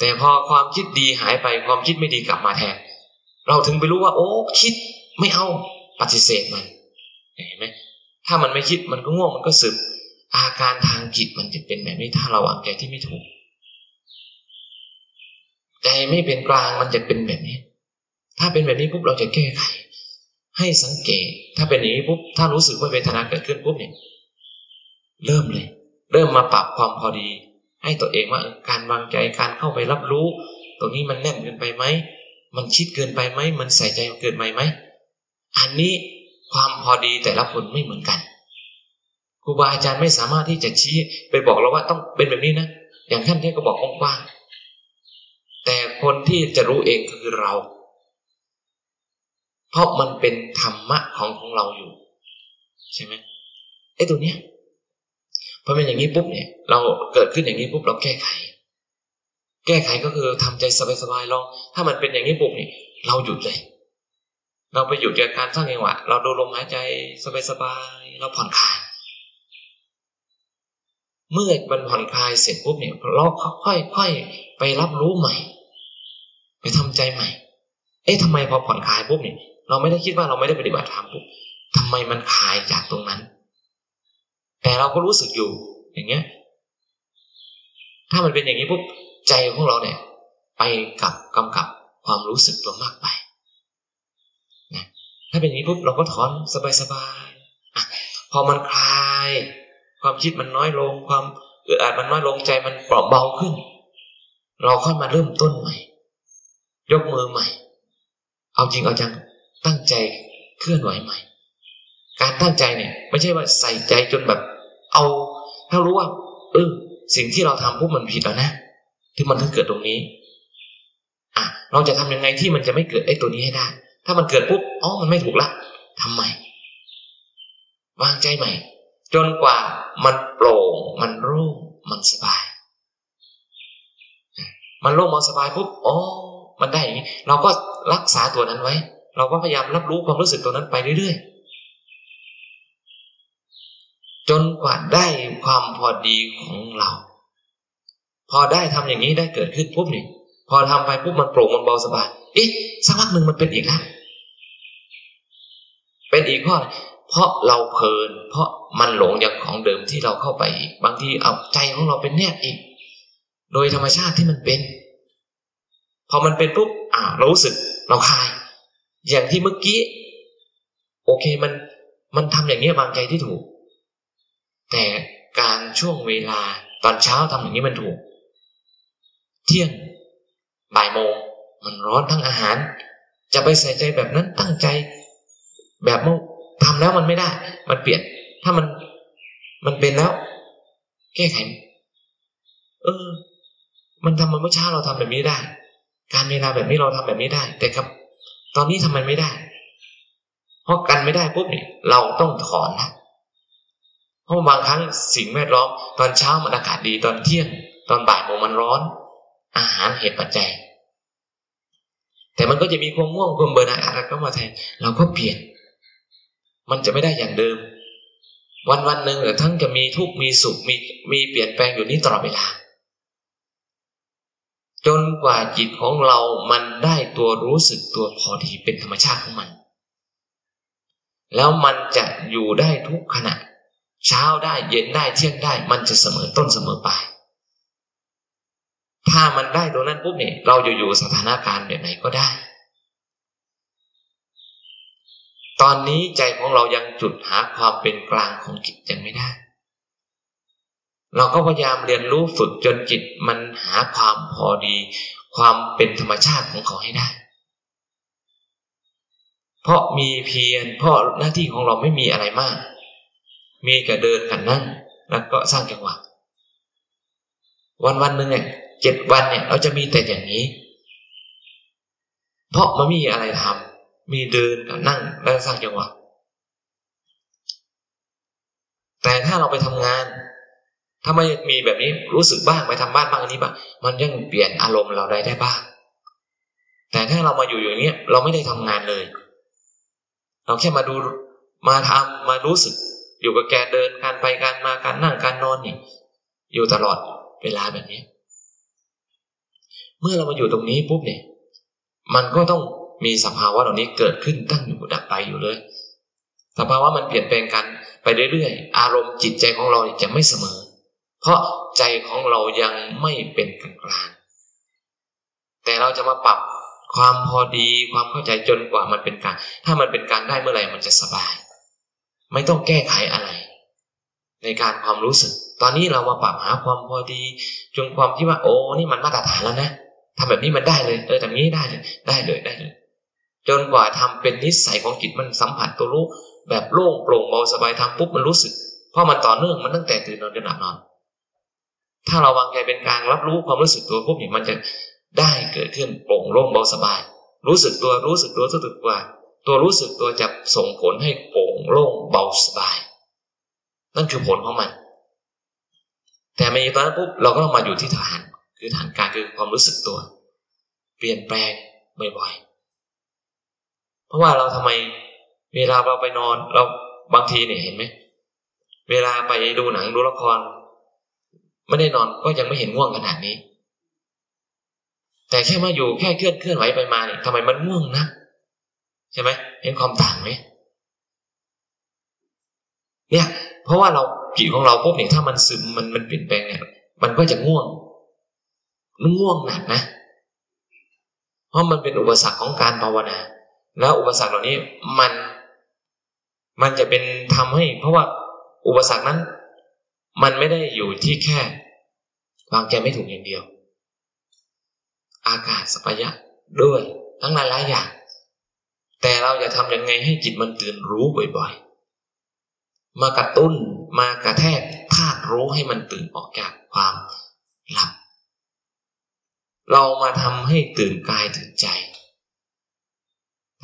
แต่พอความคิดดีหายไปความคิดไม่ดีกลับมาแทน เราถึงไปรู้ว่า โอ้ คิดไม่เอาปฏิเสธมันเห็นไหมถ้ามันไม่คิดมันก็ง่วงมันก็ซึมอาการทางจิตมันจะเป็นแบบนี้ถ้าเราวางใจที่ไม่ถูกใจไม่เป็นกลางมันจะเป็นแบบนี้ ถ้าเป็นแบบนี้ปุ๊บเราจะแก้ไข ให้สังเกต ถ้าเป็นอย่างนี้ปุ๊บถ้ารู้สึกว่าเวทนาเกิดขึ้นปุ๊บเนี่ย เริ่มเลย เริ่มมาปรับความพอดี ให้ตัวเองว่าการวางใจการเข้าไปรับรู้ ตรงนี้มันแน่นเกินไปไหมมันคิดเกินไปไหมมันใส่ใจเกินไปไหมอันนี้ความพอดีแต่ละคนไม่เหมือนกันครูบาอาจารย์ไม่สามารถที่จะชี้ไปบอกเราว่าต้องเป็นแบบนี้นะอย่างท่านที่ก็บอกกว้างแต่คนที่จะรู้เองก็คือเรา เพราะมันเป็นธรรมะของของเราอยู่ ใช่ไหมไอ้ตัวเนี้ย อเป็นอย่างนี้ปุ๊บเนี่ย เราเกิดขึ้นอย่างนี้ปุ๊บเราแก้ไข แก้ไขก็คือทำใจสบายๆลอง ถ้ามันเป็นอย่างนี้ปุ๊บเนี่ย เราหยุดเลย เราไปหยุดจากการสร้างจังหวะเราดูลมหายใจสบายๆเราผ่อนคลายเมื่อมันผ่อนคลายเสร็จปุ๊บเนี่ยเราค่อยๆไปรับรู้ใหม่ ไปทำใจใหม่ เอ๊ะทำไมพอผ่อนคลายปุ๊บเนี่ย เราไม่ได้คิดว่าเราไม่ได้ปฏิบัติธรรมปุ๊บทำไมมันคลายจากตรงนั้น แต่เราก็รู้สึกอยู่ อย่างเงี้ย ถ้ามันเป็นอย่างนี้ปุ๊บใจของเราเนี่ย ไปกับกำกับความรู้สึกตัวมากไปนะถ้าเป็นอย่างนี้ปุ๊บเราก็ถอนสบายๆอะพอมันคลาย ความคิดมันน้อยลง ความอึดอัดมันน้อยลงใจมันเบาเบาขึ้น เราค่อยมาเริ่มต้นใหม่ ยกมือใหม่ เอาจริงเอาจังตั้งใจเคลื่อนไหวใหม่ การตั้งใจเนี่ย ไม่ใช่ว่าใส่ใจจนแบบ เอาถ้ารู้ว่า เออ สิ่งที่เราทำปุ๊บมันผิดแล้วนะที่มันถึงเกิดตรงนี้ อะ เราจะทำยังไงที่มันจะไม่เกิดไอ้ตัวนี้ให้ได้ ถ้ามันเกิดปุ๊บอ๋อมันไม่ถูกละทำไมวางใจใหม่ จนกว่ามันโปร่งมันโล่งมันสบาย มันโล่งมันสบายปุ๊บอ๋อมันได้อย่างนี้ เราก็รักษาตัวนั้นไว้ เราก็พยายามรับรู้ความรู้สึกตัวนั้นไปเรื่อยๆ จนกว่าได้ความพอดีของเรา พอได้ทำอย่างนี้ได้เกิดขึ้นปุ๊บนี่พอทำไปปุ๊บมันโปร่งมันเบาสบายอีกสักพักหนึ่งมันเป็นอีกแล้วเป็นอีกเพราะเพราะเราเพลิน เพราะมันหลงอย่างของเดิมที่เราเข้าไปอีกบางทีเอาใจของเราเป็นแนบอีก โดยธรรมชาติที่มันเป็น พอมันเป็นปุ๊บอ่าเรารู้สึกเราคลาย อย่างที่เมื่อกี้ โอเคมันมันทำอย่างนี้บางใจที่ถูก แต่การช่วงเวลาตอนเช้าทำอย่างนี้มันถูก เที่ยงบ่ายโมงมันร้อนทั้งอาหาร จะไปใส่ใจแบบนั้นตั้งใจ แบบมันทำแล้วมันไม่ได้ มันเปลี่ยน ถ้ามันมันเป็นแล้ว แก้ไขเออ มันทำมาเมื่อเช้าเราทำแบบนี้ได้ การเวลาแบบนี้เราทำแบบนี้ได้ แต่ครับ ตอนนี้ทำไมไม่ได้ เพราะกันไม่ได้ปุ๊บเนี่ยเราต้องถอนนะ เพราะบางครั้งสิ่งแวดล้อม ตอนเช้ามันอากาศดีตอนเที่ยง ตอนบ่ายโมงมันร้อน อาหารเหตุปัจจัย แต่มันก็จะมีความง่วงความเบื่อหน่ายอะไรก็มาแทนเราก็เปลี่ยน มันจะไม่ได้อย่างเดิม วันวันหนึ่งทั้งจะมีทุกข์มีสุขมีมีเปลี่ยนแปลงอยู่นี้ตลอดเวลาจนกว่าจิตของเรามันได้ตัวรู้สึกตัวพอดีเป็นธรรมชาติของมัน แล้วมันจะอยู่ได้ทุกขณะ เช้าได้เย็นได้เที่ยงได้ มันจะเสมอต้นเสมอปลายถ้ามันได้ตรงนั้นปุ๊บเนี่ยเราจะอยู่สถานการณ์แบบไหนก็ได้ ตอนนี้ใจของเรายังจุดหาความเป็นกลางของจิตยังไม่ได้ เราก็พยายามเรียนรู้ฝึกจนจิตมันหาความพอดี ความเป็นธรรมชาติของเขาให้ได้ เพราะมีเพียรเพราะหน้าที่ของเราไม่มีอะไรมาก มีแต่เดินกันนั่งแล้วก็สร้างจังหวะวันวันหนึ่งเนี่ยเจ็ดวันเนี่ย เราจะมีแต่อย่างนี้ เพราะมันมีอะไรทำมีเดินกับนั่งแล้วสร้างจังหวะแต่ถ้าเราไปทำงานถ้าไม่มีแบบนี้รู้สึกบ้างไปทำบ้านบ้างอันนี้บ้างมันยังเปลี่ยนอารมณ์เราได้ได้บ้าง แต่ถ้าเรามาอยู่อย่างเนี้ยเราไม่ได้ทำงานเลย เราแค่มาดูมาทำมารู้สึก อยู่กับแกเดินการไปการมาการนั่งการนอนนี่อยู่ตลอดเวลาแบบนี้ เมื่อเรามาอยู่ตรงนี้ปุ๊บเนี่ย มันก็ต้องมีสภาวะเหล่านี้เกิดขึ้นตั้งอยู่ดับไปอยู่เลย สภาวะมันเปลี่ยนแปลงกันไปเรื่อยๆ อารมณ์จิตใจของเราจะไม่เสมอ เพราะใจของเรายังไม่เป็นกลางกลางแต่เราจะมาปรับความพอดีความเข้าใจจนกว่ามันเป็นกลาง ถ้ามันเป็นกลางได้เมื่อไหร่มันจะสบาย ไม่ต้องแก้ไขอะไร ในการความรู้สึก ตอนนี้เรามาปรับหาความพอดีจนความที่ว่าโอ้นี่มันมาตรฐานแล้วนะทำแบบนี้มันได้เลย เออแบบนี้ได้เลย ได้เลยได้เลย จนกว่าทำเป็นนิสัยของจิตมันสัมผัสตัวรู้แบบโล่งโปร่งเบาสบายทำปุ๊บมันรู้สึก เพราะมันต่อเนื่องมันตั้งแต่ตื่นนอนจนหลับนอน ถ้าเราวางใจเป็นกลางรับรู้ความรู้สึกตัวปุ๊บเนี่ยมันจะได้เกิดขึ้นโปร่งโล่งเบาสบาย รู้สึกตัวรู้สึกตัวรู้สึกตัว ตัวรู้สึกตัวจะส่งผลให้โปร โล่งเบาสบาย นั่นคือผลของมัน แต่ไม่ตอนนั้นปุ๊บเราก็ต้องมาอยู่ที่ฐาน คือฐานการคือความรู้สึกตัว เปลี่ยนแปลงบ่อยๆ เพราะว่าเราทำไมเวลาเราไปนอนเราบางทีเนี่ยเห็นไหมเวลาไปดูหนังดูละคร ไม่ได้นอนก็ยังไม่เห็นง่วงขนาดนี้ แต่แค่มาอยู่แค่เคลื่อนเคลื่อนไหวไปมาเนี่ยทำไมมันง่วงนะใช่ไหมเห็นความต่างไหม เนี่ย เพราะว่าเราจิตของเราปุ๊บเนี่ยถ้ามันซึมมันมันเปลี่ยนแปลงเนี่ยมันก็จะง่วงมันง่วงหนักนะ เพราะมันเป็นอุปสรรคของการภาวนา แล้วอุปสรรคเหล่านี้มัน มันจะเป็นทำให้ เพราะว่าอุปสรรคนั้น มันไม่ได้อยู่ที่แค่วางใจไม่ถูกอย่างเดียว อากาศสปายะด้วยทั้งหลายหลายอย่าง แต่เราจะทำยังไงให้จิตมันตื่นรู้บ่อยๆ มากระตุ้นมากระแทกธาตุรู้ให้มันตื่นออกจากความหลับ เรามาทำให้ตื่นกายตื่นใจ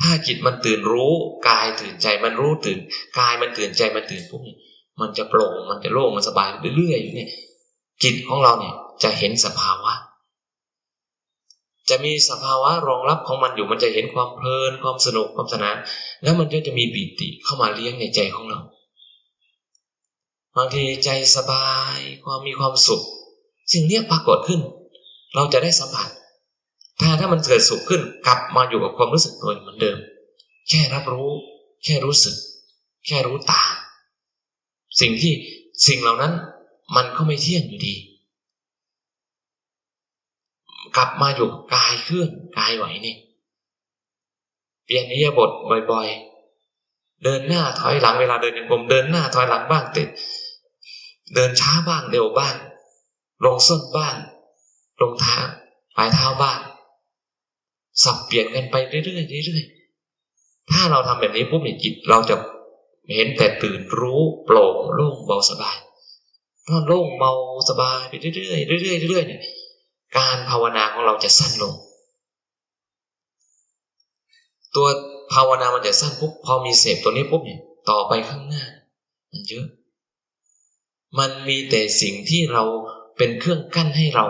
ถ้าจิตมันตื่นรู้กายตื่นใจมันรู้ตื่นกายมันตื่นใจมันตื่นพวกนี้มันจะโปร่งมันจะโล่งมันสบายเรื่อยๆอยู่เนี่ยจิตของเราเนี่ยจะเห็นสภาวะ จะมีสภาวะรองรับของมันอยู่มันจะเห็นความเพลินความสนุกความสนานแล้วมันก็จะมีปีติเข้ามาเลี้ยงในใจของเรา บางทีใจสบายความมีความสุข สิ่งนี้ปรากฏขึ้น เราจะได้สัมผัส ถ้าถ้ามันเกิดสุขขึ้นกลับมาอยู่กับความรู้สึกตัวเหมือนเดิม แค่รับรู้ แค่รู้สึก แค่รู้ตามสิ่งที่สิ่งเหล่านั้นมันก็ไม่เที่ยงอยู่ดี กลับมาอยู่กายเคลื่อนกายไหวนี่เปลี่ยนนิยบทบ่อยๆ เดินหน้าถอยหลังเวลาเดินยังกลมเดินหน้าถอยหลังบ้างติด เดินช้าบ้างเร็วบ้าง ลงส้นบ้าง ลงเท้าปลายเท้าบ้าง สับเปลี่ยนกันไปเรื่อยๆเรื่อยๆถ้าเราทำแบบนี้ปุ๊บเนี่ยจิตเราจะเห็นแต่ตื่นรู้โปร่งโล่งเบาสบายเพราโล่งเบาสบายไปเรื่อยๆเรื่อยๆเรื่อยๆเนี่ยการภาวนาของเราจะสั้นลง ตัวภาวนามันจะสั้นปุ๊บพอมีเสพตัวนี้ปุ๊บเนี่ยต่อไปข้างหน้า มันเยอะ มันมีแต่สิ่งที่เราเป็นเครื่องกั้นให้เรา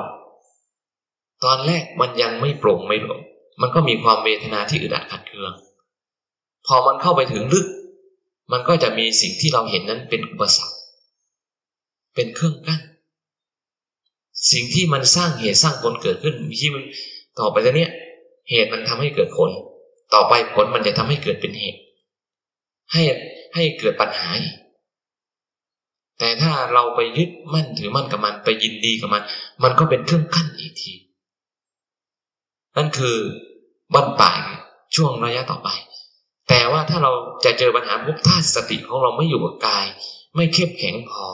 ตอนแรกมันยังไม่โปร่งไม่หลงมันก็มีความเวทนาที่อึดอัดขัดเคือง พอมันเข้าไปถึงลึก มันก็จะมีสิ่งที่เราเห็นนั้นเป็นอุปสรรค เป็นเครื่องกั้น สิ่งที่มันสร้างเหตุสร้างผลเกิดขึ้นที่มันต่อไปจะเนี้ยเหตุมันทำให้เกิดผล ต่อไปผลมันจะทำให้เกิดเป็นเหตุ ให้ให้เกิดปัญหา แต่ถ้าเราไปยึดมั่นถือมั่นกับมันไปยินดีกับมัน มันก็เป็นเครื่องกั้นอีกที นั่นคือบั้นปลายช่วงระยะต่อไป แต่ว่าถ้าเราจะเจอปัญหาปุ๊บถ้าสติของเราไม่อยู่กับกาย ไม่เข้มแข็งพอ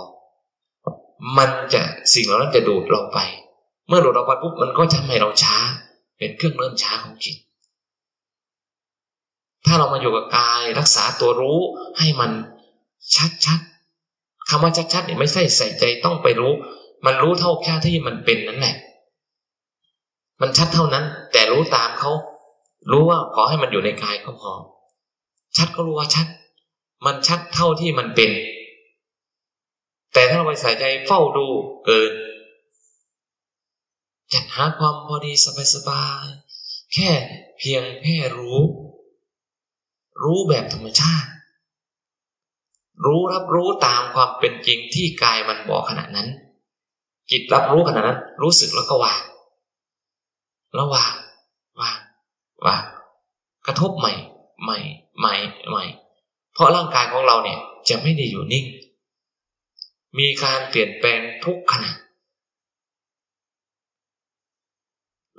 มันจะสิ่งเหล่านั้นจะดูดเราไป เมื่อดูดเราไปปุ๊บมันก็ทำให้เราช้า เป็นเครื่องเลื่นช้าของจิตถ้าเรามาอยู่กับกายรักษาตัวรู้ให้มันชัดๆ คำว่าชัดๆเนี่ยไม่ใช่ใส่ใจต้องไปรู้ มันรู้เท่าแค่ที่มันเป็นนั่นแหละ มันชัดเท่านั้น แต่รู้ตามเขารู้ว่าขอให้มันอยู่ในกายก็พอ ชัดก็รู้ว่าชัด มันชัดเท่าที่มันเป็น แต่ถ้าเราไปใส่ใจเฝ้าดูเกินจัดหาความพอดีสบายๆแค่เพียงแค่รู้ รู้แบบธรรมชาติ รู้รับรู้ตามความเป็นจริงที่กายมันบอกขณะนั้น จิตรับรู้ขณะนั้น รู้สึกแล้วก็วางแล้ววางวางว่ากระทบใหม่ใหม่ใหม่ใหม่ เพราะร่างกายของเราเนี่ยจะไม่ได้อยู่นิ่ง มีการเปลี่ยนแปลงทุกขณะ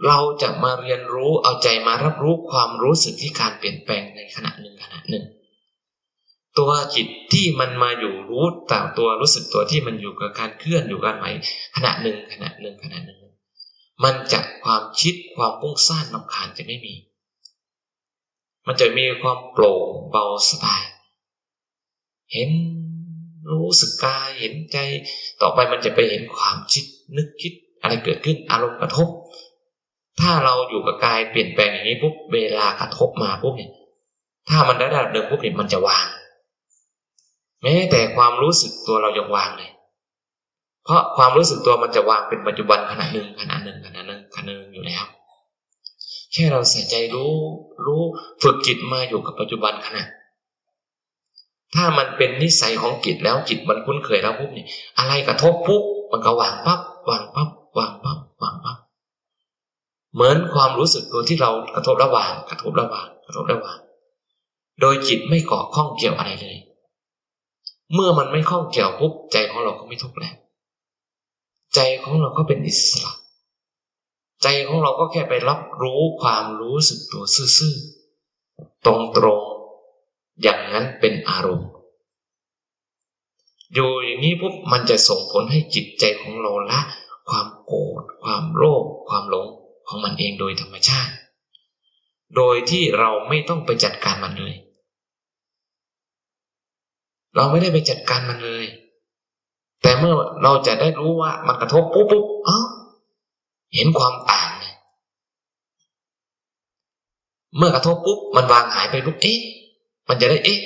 เราจะมาเรียนรู้เอาใจมารับรู้ความรู้สึกที่การเปลี่ยนแปลงในขณะหนึ่งขณะหนึ่ง ตัวจิตที่มันมาอยู่รู้ต่ตัวรู้สึกตัวที่มันอยู่กับการเคลื่อนอยู่การไหวขณะหนึ่งขณะหนึ่งขณะหนึ่ง มันจะความคิดความปุ้งซ่านลำคาญจะไม่มี มันจะมีความโปร่งเบาสบาย เห็นรู้สึกกายเห็นใจ ต่อไปมันจะไปเห็นความคิดนึกคิดอะไรเกิดขึ้นอารมณ์กระทบ ถ้าเราอยู่กับกายเปลี่ยนแปลงอย่างนี้ปุ๊บเวลากระทบมาปุ๊บเนี่ยถ้ามันได้ระดับหนึ่งปุ๊บเนี่ยมันจะวาง แม้แต่ความรู้สึกตัวเรายังวางเลย เพราะความรู้สึกตัวมันจะวางเป็นปัจจุบันขณะหนึ่งขณะหนึ่งขณะหนึ่งขณะหนึ่งอยู่แล้ว แค่เราใส่ใจรู้รู้ฝึกจิตมาอยู่กับปัจจุบันขณะ ถ้ามันเป็นนิสัยของจิตแล้วจิตมันคุ้นเคยแล้วปุ๊บเนี่ยอะไรกระทบปุ๊บมันก็วางปั๊บวางปั๊บวางปั๊บวางปั๊บเหมือนความรู้สึกตัวที่เรากระทบระหว่าง กระทบระหว่างกระทบระหว่าง โดยจิตไม่เกาะข้องเกี่ยวอะไรเลย เมื่อมันไม่ข้องเกี่ยวปุ๊บใจของเราก็ไม่ทุกข์แล้ว ใจของเราก็เป็นอิสระ ใจของเราก็แค่ไปรับรู้ความรู้สึกตัวซื่อๆตรงๆอย่างนั้นเป็นอารมณ์ อยู่อย่างนี้ปุ๊บมันจะส่งผลให้จิตใจของเราละความโกรธความโลภความหลงของมันเองโดยธรรมชาติ โดยที่เราไม่ต้องไปจัดการมันเลย เราไม่ได้ไปจัดการมันเลย แต่เมื่อเราจะได้รู้ว่ามันกระทบปุ๊บปุ๊บอ๋อเห็นความต่างเลยเมื่อกระทบปุ๊บมันวางหายไปปุ๊บเอ๊ะมันจะได้เอ๊ะ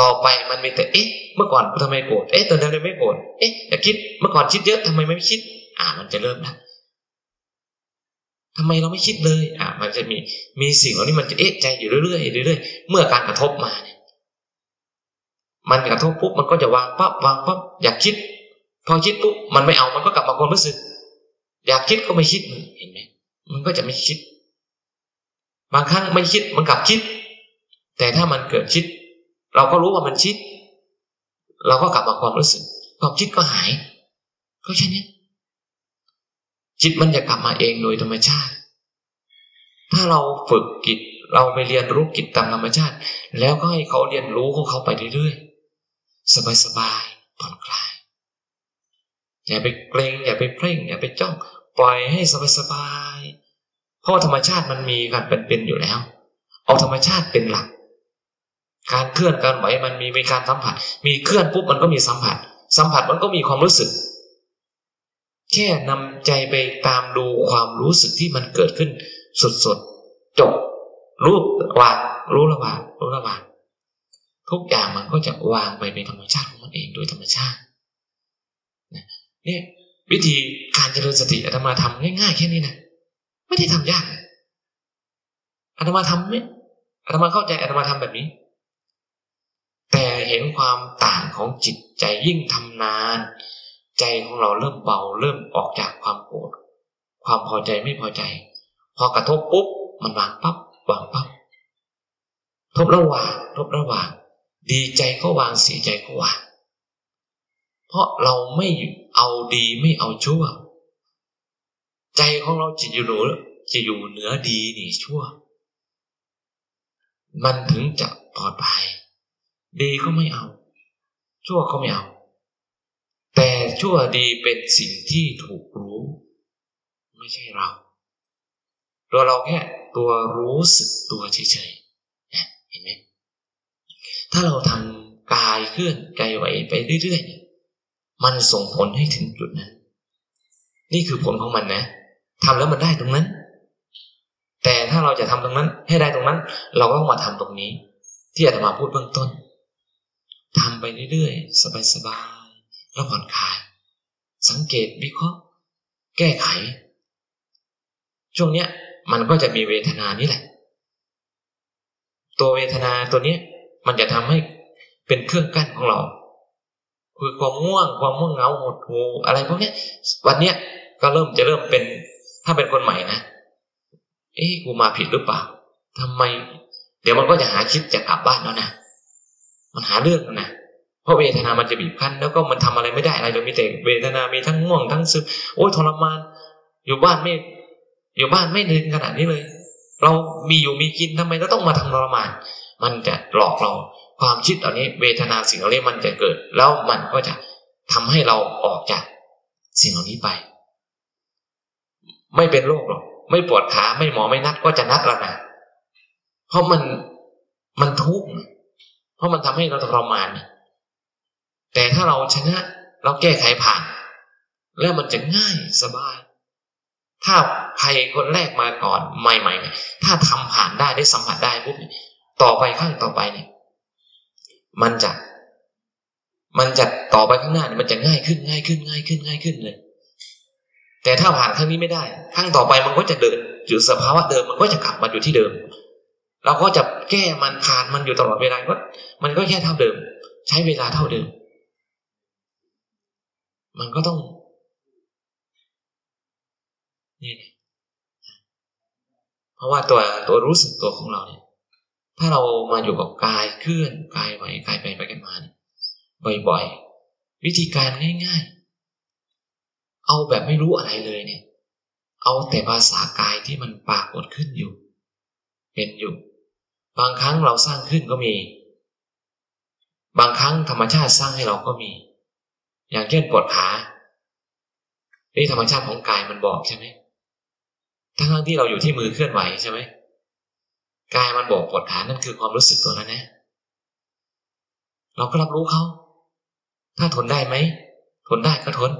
ต่อไปมันมีแต่เอ๊ะ เมื่อก่อนทำไมโกรธเอ๊ะตอนนั้นไม่โกรธเอ๊ะอย่าคิดเมื่อก่อนคิดเยอะทำไมไม่คิด อ่า มันจะเริ่มนะทำไมเราไม่คิดเลย อ่า มันจะมีมีสิ่งเหล่านี้มันจะเอ๊ะใจอยู่เรื่อยๆเรื่อยๆเมื่อการกระทบมาเนี่ย มันกระทบปุ๊บมันก็จะวางปั๊บวางปั๊บอยากคิด พอคิดปุ๊บมันไม่เอามันก็กลับมาความรู้สึก อยากคิดก็ไม่คิดเห็นไหมมันก็จะไม่คิด บางครั้งไม่คิดมันกลับคิด แต่ถ้ามันเกิดคิด เราก็รู้ว่ามันคิด เราก็กลับมาความรู้สึก ความคิดก็หายก็แค่นี้จิตมันจะกลับมาเองโดยธรรมชาติ ถ้าเราฝึกจิตเราไปเรียนรู้จิตตามธรรมชาติ แล้วก็ให้เขาเรียนรู้ของเขาไปเรื่อยๆ สบายๆผ่อนคลาย อย่าไปเกรงอย่าไปเพ่งอย่าไปจ้อง ปล่อยให้สบายๆเพราะธรรมชาติมันมีการเป็นๆอยู่แล้ว เอาธรรมชาติเป็นหลัก การเคลื่อนการไหวมันมีมีการสัมผัส มีเคลื่อนปุ๊บมันก็มีสัมผัส สัมผัสมันก็มีความรู้สึก แค่นำใจไปตามดูความรู้สึกที่มันเกิดขึ้นสดๆจบรู้วางรู้ระหว่างรู้ระหว่าง ทุกอย่างมันก็จะวางไปเป็นธรรมชาติของมันเองโดยธรรมชาติเนี่ยวิธีการเจริญสติอาตมาทำง่ายๆแค่นี้นะไม่ได้ทำยากอาตมาทำเนี่ยอาตมาเข้าใจอาตมาทำแบบนี้ แต่เห็นความต่างของจิตใจยิ่งทำนาน ใจของเราเริ่มเบาเริ่มออกจากความโกรธความพอใจไม่พอใจ พอกระทบปุ๊บมันวางปั๊บวางปั๊บทบระหว่างทบระหว่าง ดีใจก็วางเสียใจก็วางเพราะเราไม่เอาดีไม่เอาชั่ว ใจของเราจะอยู่หนูจะอยู่เหนือดีนี่ชั่ว มันถึงจะปลอดภัย ดีก็ไม่เอา ชั่วก็ไม่เอา แต่ชั่วดีเป็นสิ่งที่ถูกรู้ ไม่ใช่เรา ตัวเราแค่ตัวรู้สึกตัวเฉยๆ ถ้าเราทำกายเคลื่อนกายไหวไปเรื่อยๆมันส่งผลให้ถึงจุดนั้น นี่คือผลของมันนะทำแล้วมันได้ตรงนั้น แต่ถ้าเราจะทำตรงนั้น ให้ได้ตรงนั้น เราก็ต้องมาทำตรงนี้ ที่อาตมาพูดเบื้องต้นทำไปเรื่อยๆ สบายๆแล้วผ่อนคลาย สังเกตวิเคราะห์ แก้ไข ช่วงเนี้ยมันก็จะมีเวทนานี่แหละ ตัวเวทนาตัวเนี้ย มันจะทำให้เป็นเครื่องกั้นของเรา คือความง่วงความง่วงเหงาหดหูอะไรพวกนี้วันเนี้ยก็เริ่มจะเริ่มเป็น ถ้าเป็นคนใหม่นะเอ๊ะกูมาผิดหรือเปล่าทำไม เดี๋ยวมันก็จะหาคิดจะกลับบ้านแล้วนะมันหาเรื่องนะเพราะเวทนามันจะบีบคั้น แล้วก็มันทำอะไรไม่ได้อะไรเลยมีแต่เวทนามีทั้งง่วงทั้งซึมโอ้ยทรมาน อยู่บ้านไม่ อยู่บ้านไม่เดึงขนาดนี้เลย เรามีอยู่มีกินทำไมเราต้องมาทำทรมาน มันจะหลอกเราความคิดเหล่านี้เวทนาสิ่งเหล่านี้มันจะเกิด แล้วมันก็จะทำให้เราออกจากสิ่งเหล่านี้ไป ไม่เป็นโรคหรอกไม่ปวดขาไม่หมอไม่นัดก็จะนัดแล้วนะเพราะมันมันทุกข์เพราะมันทำให้เราทรมานแต่ถ้าเราชนะเราแก้ไขผ่าน แล้วมันจะง่ายสบาย ถ้าใครคนแรกมาก่อนใหม่ๆถ้าทำผ่านได้ได้สัมผัสได้ปุ๊บ ต่อไปข้างต่อไปเนี่ย มันจะ มันจะต่อไปข้างหน้ามันจะง่ายขึ้นง่ายขึ้นง่ายขึ้นง่ายขึ้นเลย แต่ถ้าผ่านครั้งนี้ไม่ได้ครั้งต่อไปมันก็จะเดินอยู่สภาวะเดิมมันก็จะกลับมาอยู่ที่เดิม เราก็จะแก้มันผ่านมันอยู่ตลอดเวลาก็มันก็แค่เท่าเดิม ใช้เวลาเท่าเดิม มันก็ต้องนี่เพราะว่าตัวตัวรู้สึกตัวของเราเนี่ย ถ้าเรามาอยู่กับกายเคลื่อนกายไหวกายไปไปกันมาบ่อยๆ วิธีการง่ายๆ เอาแบบไม่รู้อะไรเลยเนี่ย เอาแต่ภาษากายที่มันปรากฏขึ้นอยู่ เป็นอยู่ บางครั้งเราสร้างขึ้นก็มี บางครั้งธรรมชาติสร้างให้เราก็มี อย่างเช่นปวดขานี่ธรรมชาติของกายมันบอกใช่ไหมทั้งที่เราอยู่ที่มือเคลื่อนไหวใช่ไหม กายมันบอกปวดขานั่นคือความรู้สึกตัวนั้นนะเราก็รับรู้เขา ถ้าทนได้ไหม ทนได้ก็ทน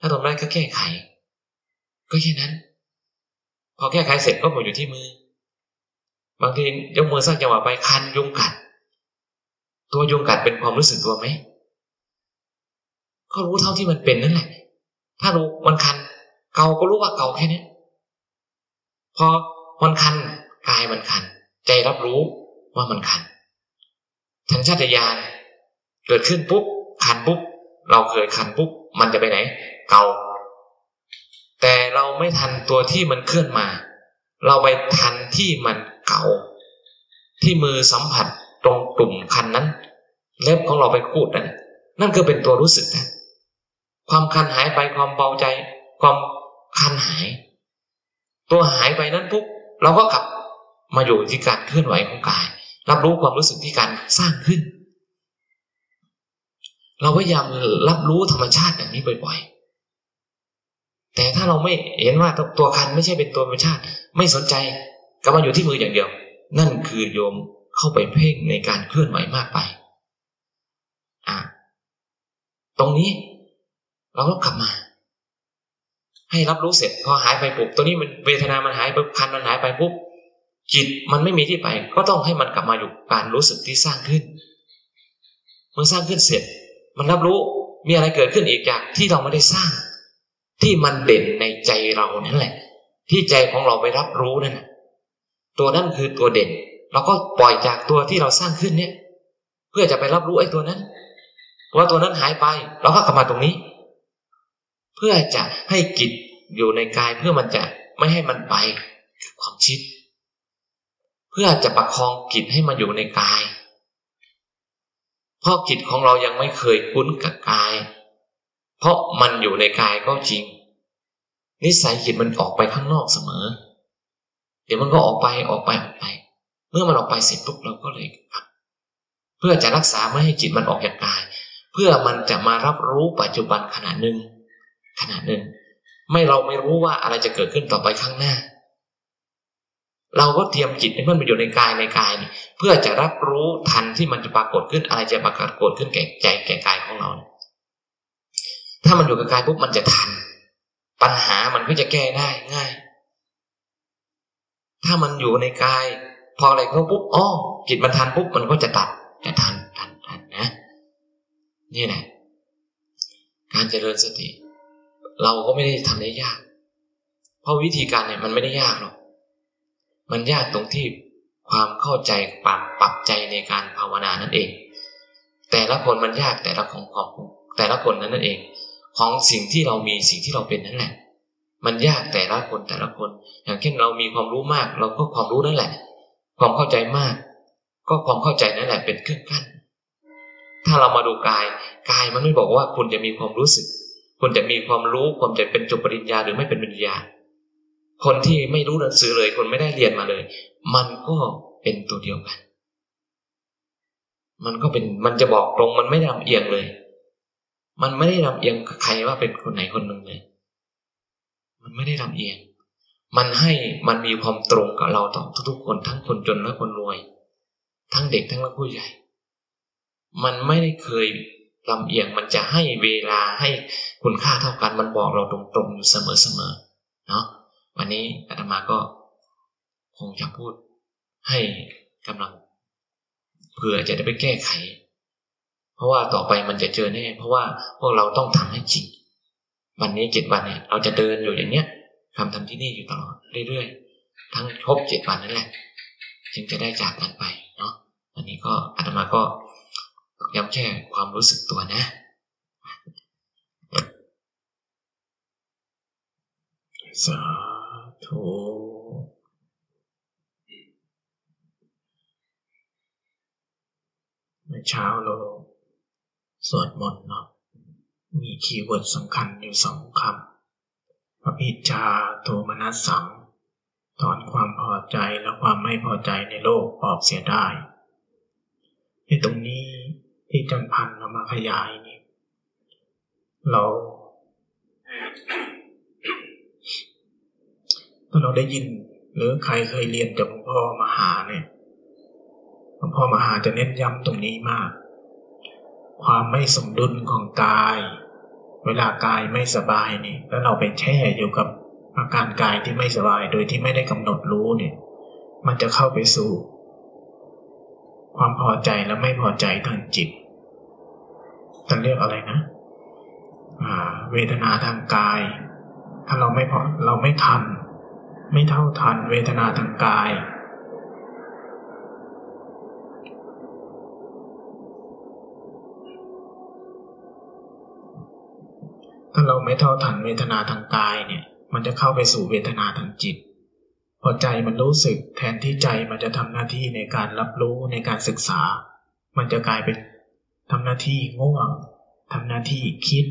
ถ้าทนได้ก็แก้ไข ก็แค่นั้น พอแก้ไขเสร็จก็หมดอยู่ที่มือ บางทียกมือสร้างจังหวะไปคันยุงกัด ตัวยุงกัดเป็นความรู้สึกตัวไหม ก็รู้เท่าที่มันเป็นนั่นแหละ ถ้ารู้มันคัน เกาก็รู้ว่าเกาแค่นี้ พอมันคันกายมันคัน ใจรับรู้ว่ามันคันทันชาติยานเกิดขึ้นปุ๊บคันปุ๊บเราเคยคันปุ๊บมันจะไปไหน เกาแต่เราไม่ทันตัวที่มันเคลื่อนมา เราไปทันที่มันเก่าที่มือสัมผัสตรงกลุ่มคันนั้น เล็บของเราไปคูดนั่นนั่นก็เป็นตัวรู้สึกนะความคันหายไปความเบาใจ ความคันหาย ตัวหายไปนั้นปุ๊บเราก็กลับ มาอยู่ที่การเคลื่อนไหวของกาย รับรู้ความรู้สึกที่การสร้างขึ้น เราพยายามรับรู้ธรรมชาติแบบนี้บ่อยๆ แต่ถ้าเราไม่เห็นว่าตัวคันไม่ใช่เป็นตัวธรรมชาติ ไม่สนใจก็มาอยู่ที่มืออย่างเดียว นั่นคือโยมเข้าไปเพ่งในการเคลื่อนไหวมากไป อ่าตรงนี้ เราก็กลับมา ให้รับรู้เสร็จพอหายไปปุ๊บตัวนี้มันเวทนามันหายปุ๊บคันมันหายไปปุ๊บ จิตมันไม่มีที่ไป ก็ต้องให้มันกลับมาอยู่การรู้สึกที่สร้างขึ้น เมื่อสร้างขึ้นเสร็จ มันรับรู้มีอะไรเกิดขึ้นอีกจากที่เราไม่ได้สร้าง ที่มันเด่นในใจเรานั่นแหละ ที่ใจของเราไปรับรู้นั่นแหละตัวนั้นคือตัวเด่น เราก็ปล่อยจากตัวที่เราสร้างขึ้นเนี่ย เพื่อจะไปรับรู้ไอ้ตัวนั้นว่าตัวนั้นหายไป เราก็กลับมาตรงนี้ เพื่อจะให้กิจอยู่ในกายเพื่อมันจะไม่ให้มันไปกับความคิด เพื่อจะประคองกิจให้มาอยู่ในกาย เพราะกิจของเรายังไม่เคยคุ้นกับกาย เพราะมันอยู่ในกายก็จริง นิสัยจิตมันออกไปข้างนอกเสมอ เดี๋ยวมันก็ออกไปออกไปออกไป เมื่อมันออกไปเสร็จปุ๊บเราก็เลยเพื่อจะรักษาไม่ให้จิตมันออกจากกาย เพื่อมันจะมารับรู้ปัจจุบันขณะหนึ่งขณะหนึ่ง ไม่เราไม่รู้ว่าอะไรจะเกิดขึ้นต่อไปข้างหน้า เราก็เตรียมจิตให้มันมาอยู่ในกายในกายเพื่อจะรับรู้ทันที่มันจะปรากฏขึ้นอะไรจะปรากฏขึ้นแก่ใจแก่กายของเรา ถ้ามันอยู่กับกายปุ๊บมันจะทัน ปัญหามันก็จะแก้ได้ง่าย ถ้ามันอยู่ในกาย พออะไรเขาปุ๊บอ๋อจิตมันทันปุ๊บมันก็จะตัดจะทันทันทันนะ นี่แหละการเจริญสติ เราก็ไม่ได้ทำได้ยาก เพราะวิธีการเนี่ยมันไม่ได้ยากหรอก มันยากตรงที่ความเข้าใจปรับปรับใจในการภาวนานั่นเอง แต่ละคนมันยากแต่ละของของแต่ละคนนั้นนั่นเอง ของสิ่งที่เรามีสิ่งที่เราเป็นนั่นแหละ มันยากแต่ละคนแต่ละคน อย่างเช่นเรามีความรู้มาก เราก็ความรู้นั่นแหละ ความเข้าใจมาก ก็ความเข้าใจนั่นแหละเป็นเครื่องกั้นถ้าเรามาดูกายกายมันไม่บอกว่าคุณจะมีความรู้สึก คุณจะมีความรู้ความจะเป็นจบปริญญาหรือไม่เป็นปริญญา คนที่ไม่รู้หนังสือเลย คนไม่ได้เรียนมาเลย มันก็เป็นตัวเดียวกัน มันก็เป็นมันจะบอกตรงมันไม่ลำเอียงเลย มันไม่ได้ลำเอียงใครว่าเป็นคนไหนคนหนึ่งเลย มันไม่ได้ลำเอียง มันให้มันมีความตรงกับเราต่อทุกๆคนทั้งคนจนและคนรวย ทั้งเด็กทั้งผู้ใหญ่ มันไม่ได้เคยลำเอียงมันจะให้เวลาให้คุณค่าเท่ากัน มันบอกเราตรงๆอยู่เสมอๆเนาะ วันนี้อาตมาก็คงจะพูดให้กำลังเผื่อจะได้ไปแก้ไข เพราะว่าต่อไปมันจะเจอแน่เพราะว่าพวกเราต้องทำให้จริง วันนี้เจ็ดวันเนี่ย เราจะเดินอยู่อย่างเนี้ยทำทำที่นี่อยู่ตลอดเรื่อยๆ ทั้งครบเจ็ดวันนั่นแหละ จึงจะได้จากกันไปเนาะวันนี้ก็อาตมาก็ย้ำแค่ความรู้สึกตัวนะสา ธุเมื่อเช้าเราสวดมนต์เนาะมีคีย์เวิร์ดสำคัญอยู่สองคำพระพิจาโทมนัสสัง ถอนความพอใจและความไม่พอใจในโลกออกเสียได้ในตรงนี้ที่จันพันเรามาขยายนี่เรา ถ้าเราได้ยิน หรือใครเคยเรียนจากหลวงพ่อมหาเนี่ยหลวงพ่อมหาจะเน้นย้ำตรงนี้มาก ความไม่สมดุลของกาย เวลากายไม่สบายนี่แล้วเราไปแช่อยู่กับอาการกายที่ไม่สบายโดยที่ไม่ได้กำหนดรู้เนี่ย มันจะเข้าไปสู่ ความพอใจและไม่พอใจทางจิตท่านเรียกอะไรนะเวทนาทางกาย ถ้าเราไม่พอเราไม่ทัน ไม่เท่าทันเวทนาทางกาย ถ้าเราไม่เท่าทันเวทนาทางกายเนี่ย มันจะเข้าไปสู่เวทนาทางจิต พอใจมันรู้สึกแทนที่ใจมันจะทำหน้าที่ในการรับรู้ในการศึกษา มันจะกลายเป็นทำหน้าที่ง่วงทำหน้าที่คิด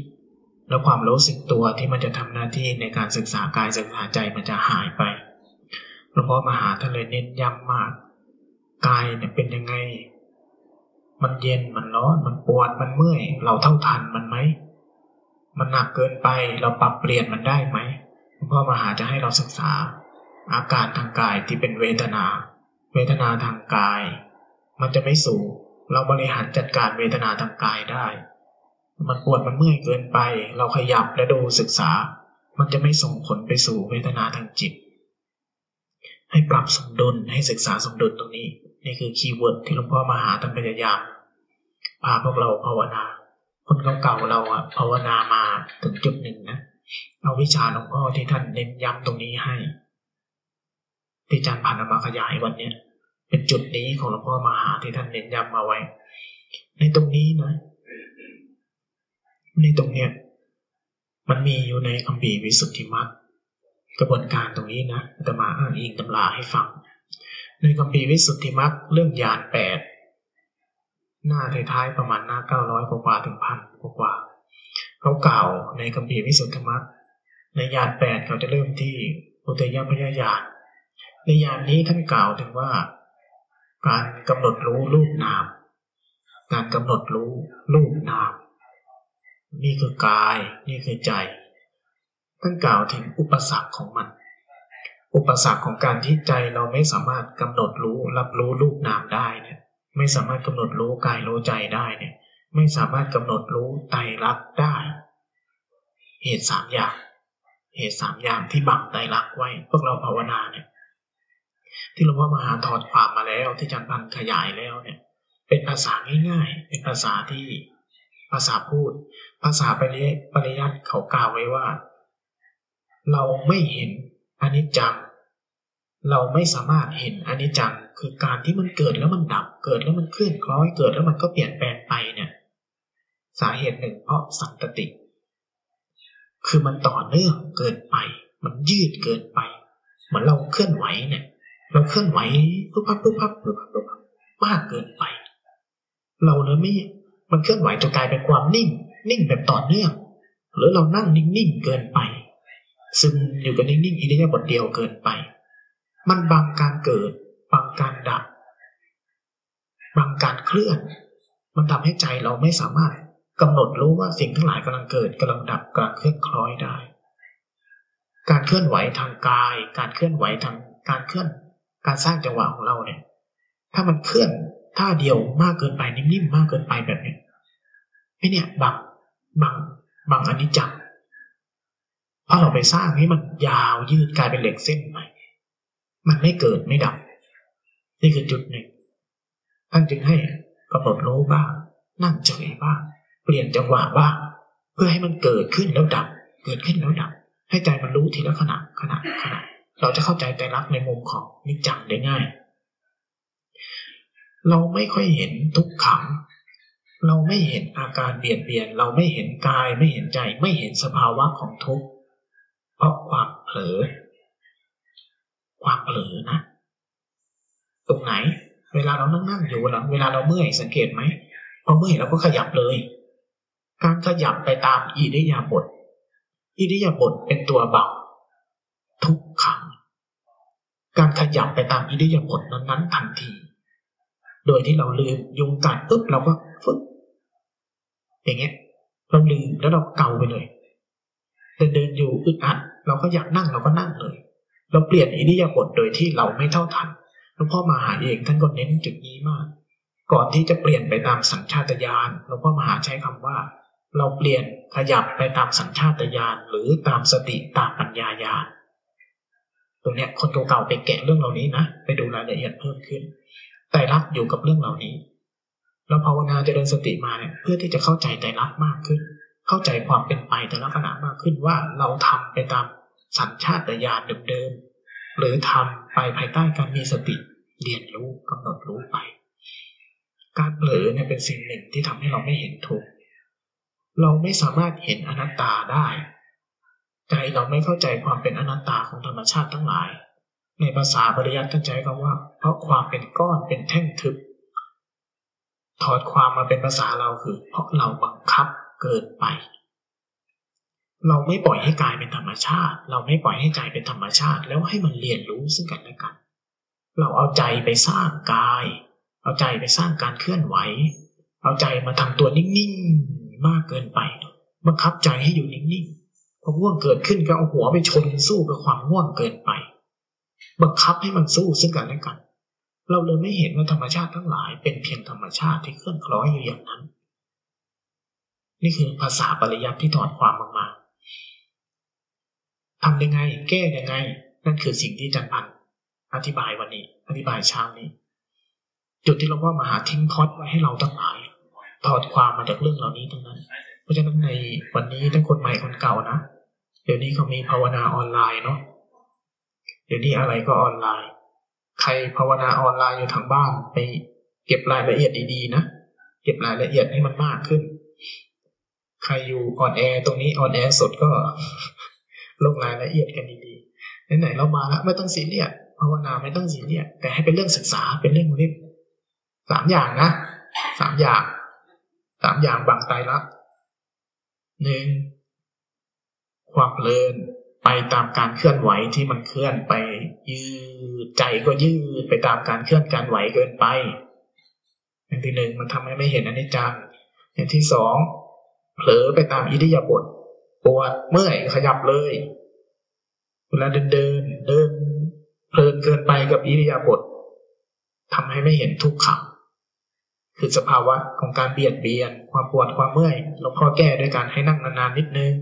แล้วความรู้สึกตัวที่มันจะทำหน้าที่ในการศึกษากายศึกษาใจมันจะหายไปหลวงพ่อมหาท่านเลยเน้นย้ำมาก กายเนี่ยเป็นยังไง มันเย็นมันร้อนมันปวดมันเมื่อย เราเท่าทันมันไหมมันหนักเกินไปเราปรับเปลี่ยนมันได้ไหมหลวงพ่อมหาจะให้เราศึกษา อาการทางกายที่เป็นเวทนา เวทนาทางกาย มันจะไม่สูงเราบริหารจัดการเวทนาทางกายได้ มันปวดมันเมื่อยเกินไป เราขยับและดูศึกษา มันจะไม่ส่งผลไปสู่เวทนาทางจิต ให้ปรับสมดุลให้ศึกษาสมดุลตรงนี้ นี่คือ keyword ที่หลวงพ่อมหาท่านพยายามพาพวกเราภาวนา คนเก่าๆเราอะภาวนามาถึงจุดหนึ่งนะเอาวิชาหลวงพ่อที่ท่านเน้นย้ำตรงนี้ให้ ที่จันพันธมาขยายวันเนี้ยเป็นจุดนี้ของหลวงพ่อมหาที่ท่านเน้นย้ำมาไว้ ในตรงนี้นะ ในตรงเนี้ยมันมีอยู่ในคำบีวิสุทธิมรรคกระบวนการตรงนี้นะจะมาอ้างอิงตำราให้ฟัง ในคำบีวิสุทธิมรรคเรื่องยานแปดหน้าท้ายๆประมาณหน้าเก้าร้อยกว่าถึงพันกว่าเขากล่าวในคัมภีร์วิสุทธิมรรคในญาณแปดเขาจะเริ่มที่อุตยพยญาณในญาณนี้ท่านกล่าวถึงว่า การกำหนดรู้รูปนาม การกำหนดรู้รูปนาม นี่คือกาย นี่คือใจท่านกล่าวถึงอุปสรรคของมัน อุปสรรคของการที่ใจเราไม่สามารถกำหนดรู้รับรู้รูปนามได้เนี่ย ไม่สามารถกำหนดรู้กายรู้ใจได้เนี่ย ไม่สามารถกำหนดรู้ไตรลักษณ์ได้ เหตุสามอย่าง เหตุสามอย่างที่บังไตรลักษณ์ไว้ พวกเราภาวนาเนี่ย ที่หลวงพ่อมหาถอดความมาแล้วที่จันพันขยายแล้วเนี่ย เป็นภาษาง่ายๆ เป็นภาษาที่ภาษาพูด ภาษาปริปริยัติเขากล่าวไว้ว่า เราไม่เห็นอนิจจัง เราไม่สามารถเห็นอนิจจังคือการที่มันเกิดแล้วมันดับ เกิดแล้วมันเคลื่อนคล้อยเกิดแล้วมันก็เปลี่ยนแปลงไปเนี่ย สาเหตุหนึ่งเพราะสันตติ คือมันต่อเนื่องเกินไป มันยืดเกินไป เหมือนเราเคลื่อนไหวเนี่ย เราเคลื่อนไหวปุ๊บปั๊บปุ๊บปั๊บปุ๊บปั๊บปุ๊บปั๊บมากเกินไป เราเลยไม่มันเคลื่อนไหวจนกลายเป็นความนิ่ง นิ่งแบบต่อเนื่อง หรือเรานั่งนิ่งๆเกินไป ซึมอยู่กับนิ่งๆอิริยาบถเดียวเกินไป มันบังการเกิดบังการดับบังการเคลื่อน มันทำให้ใจเราไม่สามารถกำหนดรู้ว่าสิ่งทั้งหลายกำลังเกิดกำลังดับกำลังเคลื่อนคล้อยได้ การเคลื่อนไหวทางกาย การเคลื่อนไหวทางการเคลื่อน การสร้างจังหวะของเราเนี่ย ถ้ามันเคลื่อนท่าเดียวมากเกินไปนิ่มๆมากเกินไปแบบนี้ไอ้เนี่ยบัง บังบังอนิจจังพอเราไปสร้างให้มันยาวยืดกลายเป็นเหล็กเส้นใหม่มันไม่เกิดไม่ดับ นี่คือจุดหนึ่งท่านจึงให้กำหนดรู้บ้าง นั่งเฉยบ้าง เปลี่ยนจังหวะบ้าง เพื่อให้มันเกิดขึ้นแล้วดับ เกิดขึ้นแล้วดับ ให้ใจมันรู้ทีละขณะขณะขณะ เราจะเข้าใจแต่รักในมุมของนิจจังได้ง่าย เราไม่ค่อยเห็นทุกขัง เราไม่เห็นอาการเบียดเบียน เราไม่เห็นกายไม่เห็นใจ ไม่เห็นสภาวะของทุกข์เพราะความเผลอ ความเผลอนะ ตรงไหน เวลาเรานั่งนั่งอยู่หลังเวลาเราเมื่อยสังเกตไหมพอเมื่อยเราก็ขยับเลย การขยับไปตามอิริยาบถอิริยาบถเป็นตัวเบาทุกขัง การขยับไปตามอิริยาบถนั้นๆทันที โดยที่เราลืมยุงกัดปุ๊บเราก็ฟึ๊บ อย่างเงี้ย เราลืมแล้วเราเกาไปเลยเดินเดินอยู่อึดอัด เราก็อยากนั่งเราก็นั่งเลย เราเปลี่ยนอิริยาบถโดยที่เราไม่เท่าทันหลวงพ่อมาหาเองท่านก็เน้นจุดนี้มาก ก่อนที่จะเปลี่ยนไปตามสัญชาตญาณหลวงพ่อมหาใช้คำว่า เราเปลี่ยนขยับไปตามสัญชาตญาณหรือตามสติตามปัญญาญาณตรงเนี้ยคนเก่าๆไปแกะเรื่องเหล่านี้นะไปดูรายละเอียดเพิ่มขึ้น แต่รักอยู่กับเรื่องเหล่านี้ เราภาวนาเจริญสติมาเนี่ยเพื่อที่จะเข้าใจใจรักมากขึ้น เข้าใจความเป็นไปแต่ละขณะมากขึ้นว่าเราทำไปตามสัญชาตญาณเดิมๆหรือทำไปภายใต้การมีสติเรียนรู้กำหนดรู้ไป การเผลอเนี่ยเป็นสิ่งหนึ่งที่ทำให้เราไม่เห็นทุกเราไม่สามารถเห็นอนัตตาได้ใจเราไม่เข้าใจความเป็นอนัตตาของธรรมชาติทั้งหลาย ในภาษาปริยัติท่านใจคำว่า เพราะความเป็นก้อนเป็นแท่งทึบ ถอดความมาเป็นภาษาเราคือ เพราะเราบังคับเกินไป เราไม่ปล่อยให้กายเป็นธรรมชาติ เราไม่ปล่อยให้ใจเป็นธรรมชาติ แล้วให้มันเรียนรู้ซึ่งกันและกัน เราเอาใจไปสร้างกาย เอาใจไปสร้างการเคลื่อนไหว เอาใจมาทำตัวนิ่งๆมากเกินไป บังคับใจให้อยู่นิ่งๆพอง่วงเกิดขึ้นก็เอาหัวไปชนสู้กับความง่วงเกินไป บังคับให้มันสู้ซึ่งกันและกัน เราเลยไม่เห็นว่าธรรมชาติทั้งหลายเป็นเพียงธรรมชาติที่เคลื่อนคล้อยอยู่อย่างนั้น นี่คือภาษาปริยัติที่ถอดความมากๆทำยังไง แก้ยังไง นั่นคือสิ่งที่จันพันอธิบายวันนี้ อธิบายเช้านี้ จุดที่หลวงพ่อมหาทิ้งพอดไว้ให้เราทั้งหลาย ถอดความมาจากเรื่องเหล่านี้ทั้งนั้น เพราะฉะนั้นในวันนี้ทั้งคนใหม่คนเก่านะ เดี๋ยวนี้เขามีภาวนาออนไลน์เนาะ เดี๋ยวนี้อะไรก็ออนไลน์ ใครภาวนาออนไลน์อยู่ทางบ้านไปเก็บรายละเอียดดีๆนะเก็บรายละเอียดให้มันมากขึ้น ใครอยู่ on air ตรงนี้ on air สดก็ลงรายละเอียดกันดีๆไหนๆเรามาแล้วไม่ต้องสีเรียสภาวนาไม่ต้องสีเรียสแต่ให้เป็นเรื่องศึกษาเป็นเรื่องเล่นสามอย่างนะสามอย่างสามอย่างบางตายละหนึ่งความเพลิน ไปตามการเคลื่อนไหวที่มันเคลื่อนไป ยืดใจก็ยืดไปตามการเคลื่อนการไหวเกินไป อย่างที่หนึ่งมันทำให้ไม่เห็นอนิจจังอย่างที่สองเผลอไปตามอิริยาบถปวดเมื่อยขยับเลย เวลาเดินเดินเดินเพลินเกินไปกับอิริยาบถทำให้ไม่เห็นทุกขังคือสภาวะของการเบียดเบียน ความปวดความเมื่อยหลวงพ่อแก้ด้วยการให้นั่งนานๆนิดนึง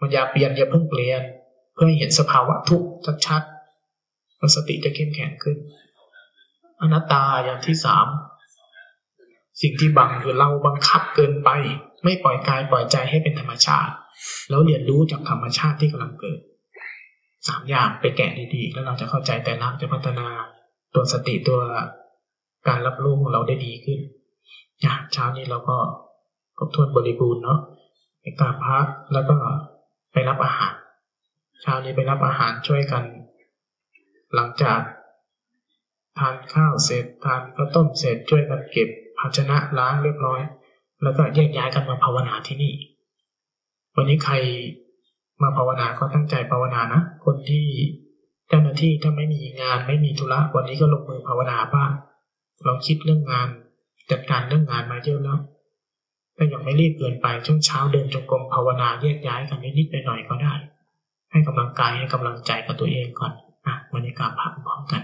มันอย่าเปลี่ยนอย่าเพิ่งเปลี่ยน เพื่อให้เห็นสภาวะทุกข์ชัดๆแล้วสติจะเข้มแข็งขึ้น อนัตตาอย่างที่สามสิ่งที่บังคือเราบังคับเกินไป ไม่ปล่อยกายปล่อยใจให้เป็นธรรมชาติ แล้วเรียนรู้จากธรรมชาติที่กำลังเกิดสามอย่างไปแกะดีๆ แล้วเราจะเข้าใจแต่ละจะพัฒนาตัวสติตัวการรับรู้ของเราได้ดีขึ้นอะเช้านี้เราก็ครบถ้วนบริบูรณ์เนาะไปกราบพระแล้วก็ไปรับอาหาร เช้านี้ไปรับอาหารช่วยกัน หลังจาก ทานข้าวเสร็จทานข้าวต้มเสร็จช่วยกันเก็บภาชนะล้างเรียบร้อย แล้วก็แยกย้ายกันมาภาวนาที่นี่ วันนี้ใครมาภาวนาก็ตั้งใจภาวนานะ คนที่เจ้าหน้าที่ถ้าไม่มีงานไม่มีธุระวันนี้ก็ลงมือภาวนาบ้างเราคิดเรื่องงานจัดการเรื่องงานมาเยอะแล้วถ้ายังไม่รีบเกินไปช่วงเช้าเดินจงกรมภาวนาแยกย้ายกันนิดๆหน่อยๆก็ได้ ให้กำลังกายให้กำลังใจกับตัวเองก่อนอะบรรยากาศพักพร้อมกัน